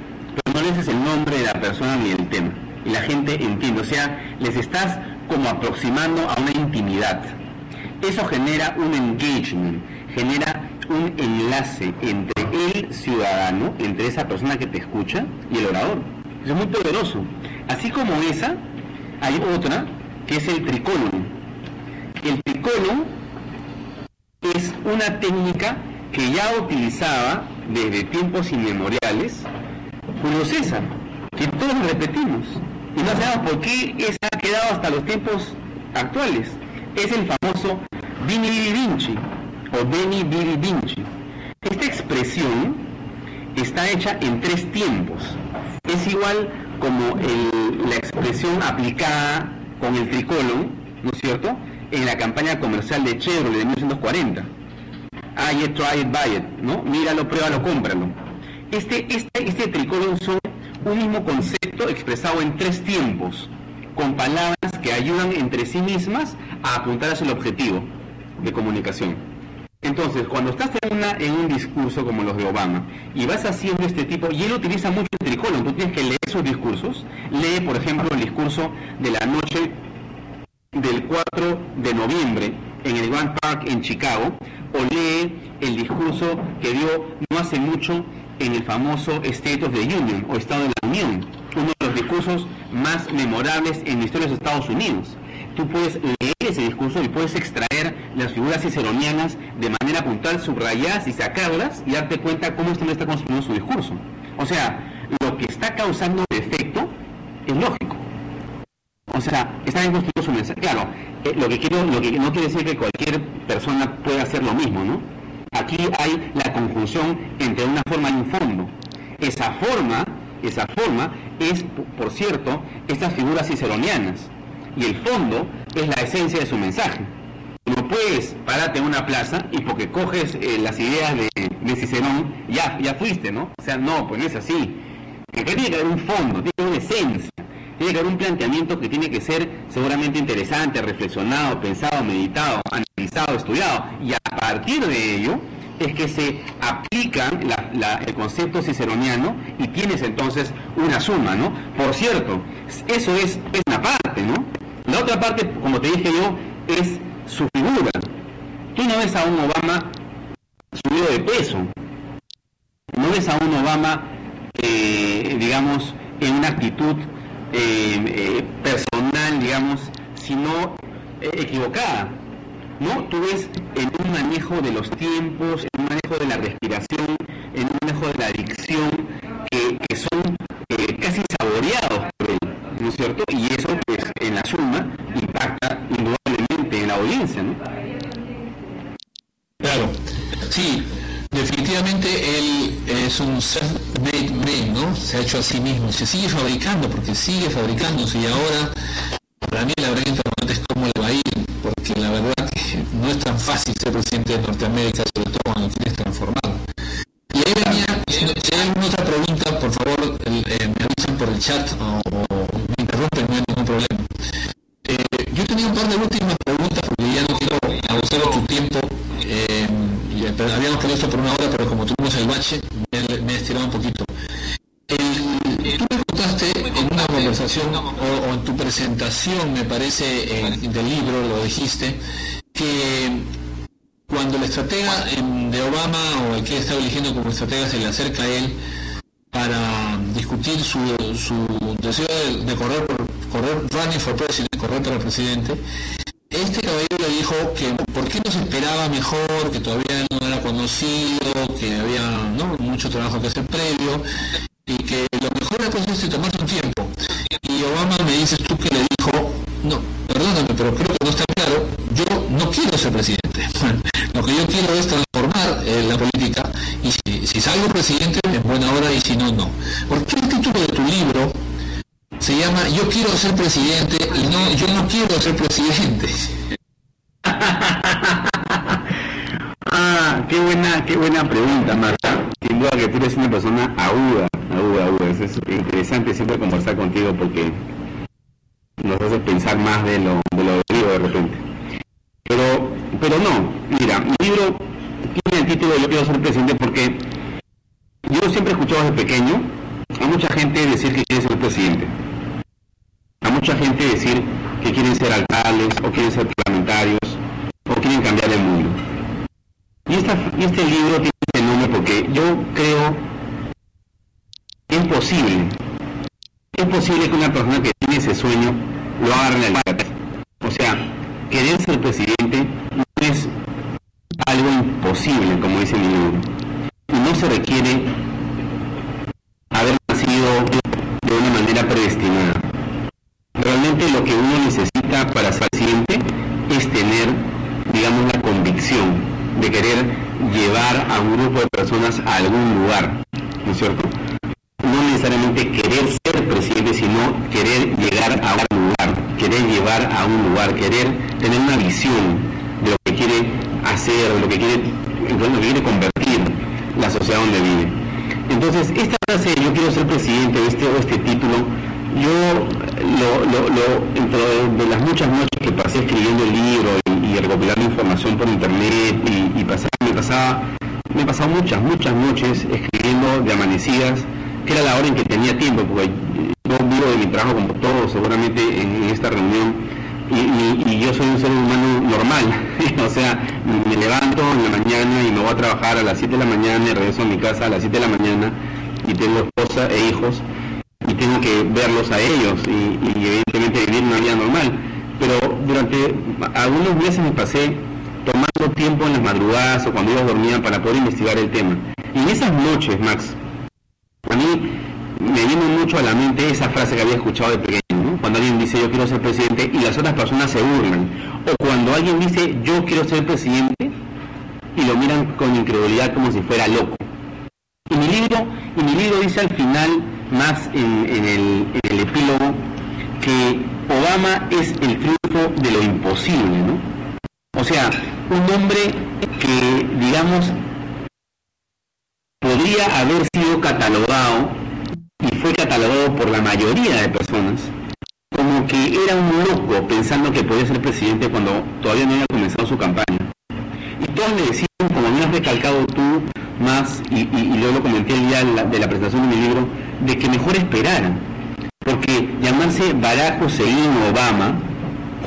pero no les dices el nombre de la persona ni el tema. Y la gente entiende, o sea, les estás como aproximando a una intimidad. Eso genera un engagement, genera un enlace entre el ciudadano, entre esa persona que te escucha y el orador. Es muy poderoso. Así como esa, hay otra que es el tricolon. El tricolon es una técnica que ya utilizaba desde tiempos inmemoriales Julio César, que todos repetimos. Y no sabemos por qué esa ha quedado hasta los tiempos actuales. Es el famoso Vini Vidi Vinci o Veni Vidi Vinci. Esta expresión está hecha en tres tiempos. Es igual como la expresión aplicada con el tricolon, ¿no es cierto?, en la campaña comercial de Chevrolet de 1940. Hay it, try it, buy it, ¿no? Míralo, pruébalo, cómpralo. Este, este, este son un mismo concepto expresado en tres tiempos, con palabras que ayudan entre sí mismas a apuntar hacia el objetivo de comunicación. Entonces, cuando estás en, una, en un discurso como los de Obama y vas haciendo este tipo, y él utiliza mucho el tricolon, tú tienes que leer sus discursos, lee por ejemplo el discurso de la noche del 4 de noviembre en el Grand Park en Chicago, o lee el discurso que dio no hace mucho en el famoso State of the Union o Estado de la Unión, discursos más memorables en la historia de los Estados Unidos. Tú puedes leer ese discurso y puedes extraer las figuras ciceronianas de manera puntual, subrayadas y sacarlas y darte cuenta cómo este está construyendo su discurso. O sea, lo que está causando efecto es lógico. O sea, está bien construido su mensaje. Claro, eh, lo que quiero, lo que no quiere decir que cualquier persona pueda hacer lo mismo, ¿no? Aquí hay la conjunción entre una forma y un fondo. Esa forma, esa forma es, por cierto, estas figuras ciceronianas. Y el fondo es la esencia de su mensaje. No puedes pararte en una plaza y porque coges eh, las ideas de, de, Cicerón, ya, ya fuiste, ¿no? O sea, no, pues no es así. tiene que haber un fondo, tiene una esencia, tiene que haber un planteamiento que tiene que ser seguramente interesante, reflexionado, pensado, meditado, analizado, estudiado. Y a partir de ello es que se aplica el concepto ciceroniano y tienes entonces una suma, ¿no? Por cierto, eso es, es una parte, ¿no? La otra parte, como te dije yo, es su figura. Tú no ves a un Obama subido de peso, no ves a un Obama, eh, digamos, en una actitud eh, eh, personal, digamos, sino equivocada. ¿No? Tú ves en un manejo de los tiempos, en un manejo de la respiración, en un manejo de la adicción, que, son casi saboreados por él, ¿no es cierto? Y eso, pues, en la suma, impacta indudablemente en la audiencia, ¿no? Claro, sí, definitivamente él es un self-made man, ¿no? Se ha hecho a sí mismo, se sigue fabricando porque sigue fabricándose y ahora para mí la verdad importante es cómo le porque la verdad no es tan fácil ser presidente de Norteamérica, sobre todo cuando quieres transformar. Y ahí venía, si hay alguna otra pregunta, por favor, eh, me avisan por el chat o, me parece, del libro, lo dijiste, que cuando el estratega de Obama o el que estaba eligiendo como estratega se le acerca a él para discutir su, deseo de, correr por correr running for president, correr para presidente, este caballero le dijo que por qué no se esperaba mejor, que todavía no era conocido, que había mucho trabajo que hacer previo, y que lo mejor era pues, tomarse un tiempo. Y Obama me dices tú que le dijo, no, perdóname, pero creo que no está claro, yo no quiero ser presidente. lo que yo quiero es transformar eh, la política y si, si, salgo presidente en buena hora y si no, no. ¿Por qué el título de tu libro se llama Yo quiero ser presidente y no, yo no quiero ser presidente. qué buena, qué buena pregunta, Marta. Sin duda que tú eres una persona aguda, aguda, aguda. Es interesante siempre conversar contigo porque nos hace pensar más de lo, de lo digo de repente. Pero, pero no, mira, mi libro tiene el título Yo quiero ser presidente porque yo siempre he escuchado desde pequeño a mucha gente decir que quiere ser presidente a mucha gente decir que quieren ser alcaldes o quieren ser parlamentarios o quieren cambiar el mundo. Esta, este libro tiene ese nombre porque yo creo que es posible, es posible que una persona que tiene ese sueño lo haga realidad. O sea, querer ser presidente no es algo imposible, como dice mi libro. Y no se requiere haber nacido de una manera predestinada. Realmente lo que uno necesita para ser presidente es tener, digamos, la convicción de querer llevar a un grupo de personas a algún lugar, ¿no es cierto? No necesariamente querer ser presidente, sino querer llegar a un lugar, querer llevar a un lugar, querer tener una visión de lo que quiere hacer, de lo que quiere, lo quiere convertir la sociedad donde vive. Entonces, esta frase, yo quiero ser presidente, o este, este título, yo, lo, lo, de, las muchas noches que pasé escribiendo el libro y, recopilando información por internet y, me pasaba, me he pasado muchas, muchas noches escribiendo de amanecidas, que era la hora en que tenía tiempo, porque yo vivo de mi trabajo como todos seguramente en, esta reunión, y, yo soy un ser humano normal, o sea, me levanto en la mañana y me voy a trabajar a las 7 de la mañana y regreso a mi casa a las 7 de la mañana y tengo esposa e hijos y tengo que verlos a ellos y, evidentemente vivir una vida normal. Pero durante algunos meses me pasé tomando tiempo en las madrugadas o cuando ellos dormían para poder investigar el tema. Y en esas noches, Max, a mí me viene mucho a la mente esa frase que había escuchado de pequeño, cuando alguien dice yo quiero ser presidente y las otras personas se burlan. O cuando alguien dice yo quiero ser presidente y lo miran con incredulidad como si fuera loco. Y mi libro, y mi libro dice al final, más en, el, epílogo, que Obama es el triunfo de lo imposible, ¿no? O sea, un hombre que, digamos, podría haber sido catalogado, y fue catalogado por la mayoría de personas, como que era un loco pensando que podía ser presidente cuando todavía no había comenzado su campaña. Y todos le decían, como me has recalcado tú, más, y, y, yo lo comenté el día de la, presentación de mi libro, de que mejor esperaran. Porque llamarse Barack Hussein Obama,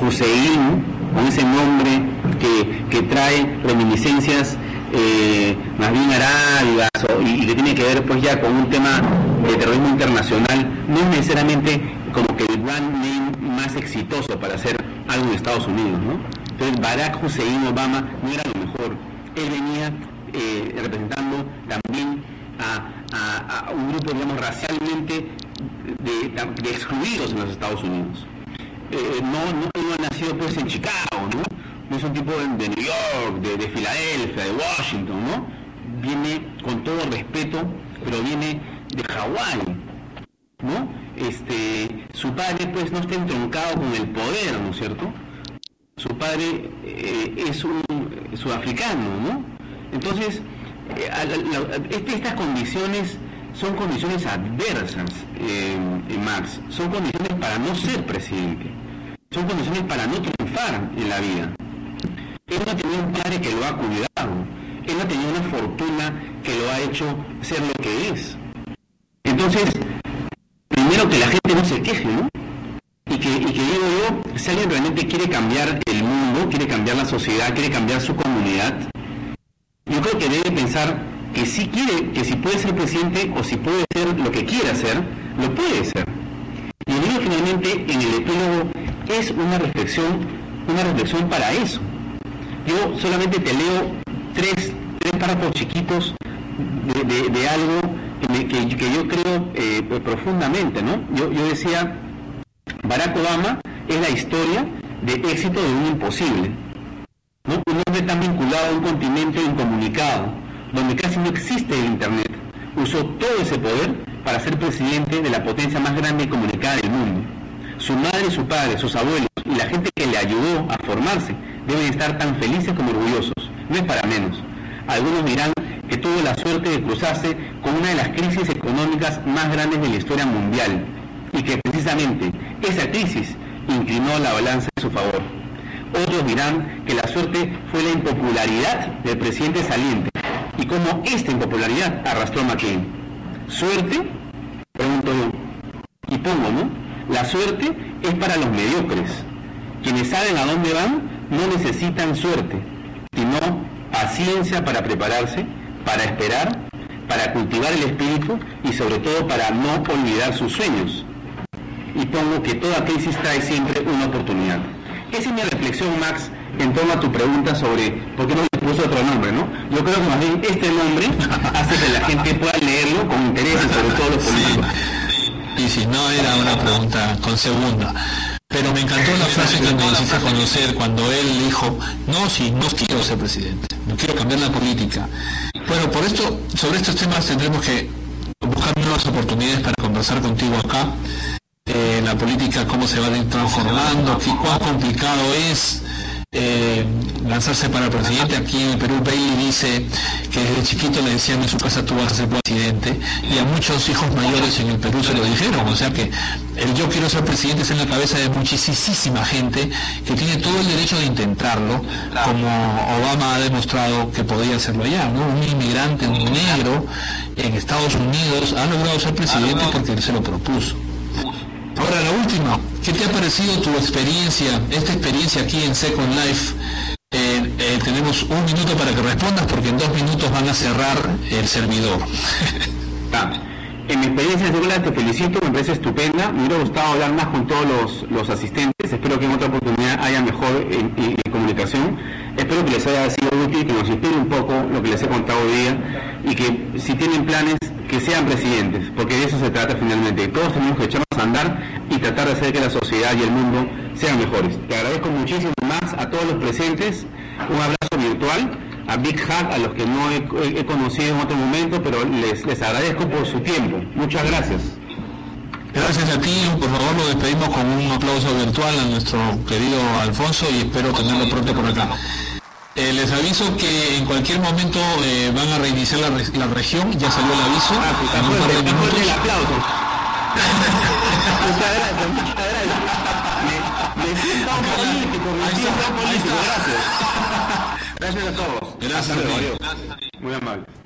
Hussein, con ese nombre que, trae reminiscencias eh, más bien arábigas y, que tiene que ver pues ya con un tema de terrorismo internacional, no es necesariamente como que el brand name más exitoso para hacer algo en Estados Unidos, ¿no? Entonces Barack Hussein Obama no era lo mejor. Él venía eh, representando también a, un grupo, digamos, racialmente excluidos en los Estados Unidos. Eh, no, no, ha nacido pues en Chicago, ¿no? No es un tipo de, New York, de, Filadelfia, de Washington, ¿no? Viene con todo respeto, pero viene de Hawái, ¿no? Este, su padre pues no está entroncado con el poder, ¿no es cierto? Su padre eh, es un sudafricano, ¿no? Entonces, eh, este, estas condiciones son condiciones adversas, eh, Max, son condiciones para no ser presidente, son condiciones para no triunfar en la vida. Él no tenía un padre que lo ha cuidado, él no tenía una fortuna que lo ha hecho ser lo que es. Entonces, primero que la gente no se queje, ¿no? Y que, y que digo yo, si alguien realmente quiere cambiar el mundo, quiere cambiar la sociedad, quiere cambiar su comunidad, yo creo que debe pensar que si quiere, que si puede ser presidente o si puede ser lo que quiera hacer, lo puede ser. Y el finalmente en el epílogo es una reflexión, una reflexión para eso. Yo solamente te leo tres, tres párrafos chiquitos de, algo que, yo creo eh, profundamente, ¿no? Yo, yo decía, Barack Obama es la historia de éxito de un imposible un hombre tan vinculado a un continente incomunicado, donde casi no existe el Internet, usó todo ese poder para ser presidente de la potencia más grande y comunicada del mundo. Su madre, su padre, sus abuelos y la gente que le ayudó a formarse deben estar tan felices como orgullosos. No es para menos. Algunos dirán que tuvo la suerte de cruzarse con una de las crisis económicas más grandes de la historia mundial y que precisamente esa crisis inclinó la balanza en su favor. Otros dirán que la suerte fue la impopularidad del presidente saliente y cómo esta impopularidad arrastró a McCain. ¿Suerte? Pregunto yo. Y pongo, ¿no? La suerte es para los mediocres. Quienes saben a dónde van no necesitan suerte, sino paciencia para prepararse, para esperar, para cultivar el espíritu y sobre todo para no olvidar sus sueños. Y pongo que toda crisis trae siempre una oportunidad. Esa es mi reflexión, Max, en torno a tu pregunta sobre por qué no le puso otro nombre, ¿no? Yo creo que más bien este nombre hace que la gente pueda leerlo con interés, sobre todo los políticos. Y si no era una pregunta con segunda. Pero me encantó la frase que me hiciste conocer cuando él dijo, no, si no quiero ser presidente, no quiero cambiar la política. Bueno, por esto, sobre estos temas tendremos que buscar nuevas oportunidades para conversar contigo acá. Eh, la política, cómo se va transformando, qué, cuán complicado es, eh, lanzarse para presidente. Aquí en el Perú, Bailey dice que desde chiquito le decían en su casa tú vas a ser presidente y a muchos hijos mayores en el Perú se lo dijeron. O sea que el yo quiero ser presidente es en la cabeza de muchísima gente que tiene todo el derecho de intentarlo, como Obama ha demostrado que podía hacerlo allá. ¿no? Un inmigrante, un negro en Estados Unidos ha logrado ser presidente porque él se lo propuso. Ahora la última, ¿qué te ha parecido tu experiencia, esta experiencia aquí en Second Life? Eh, eh, tenemos un minuto para que respondas porque en dos minutos van a cerrar el servidor. Ah, en mi experiencia en Second te felicito, me parece estupenda. Me hubiera gustado hablar más con todos los, asistentes. Espero que en otra oportunidad haya mejor comunicación. Espero que les haya sido útil, que nos inspire un poco lo que les he contado hoy día y que si tienen planes que sean presidentes, porque de eso se trata finalmente. Todos tenemos que echarnos a andar y tratar de hacer que la sociedad y el mundo sean mejores. Te agradezco muchísimo más a todos los presentes, un abrazo virtual, a Big Hug, a los que no he, conocido en otro momento, pero les, les agradezco por su tiempo. Muchas gracias. Gracias a ti, por favor lo despedimos con un aplauso virtual a nuestro querido Alfonso y espero tenerlo pronto por acá. Eh, les aviso que en cualquier momento eh, van a reiniciar la, la, región, ya salió el aviso. Ah, pues, en un par de minutos. El aplauso. muchas gracias, muchas gracias. Me, me siento político, me siento político, gracias. Gracias a todos. Gracias, Muy amable.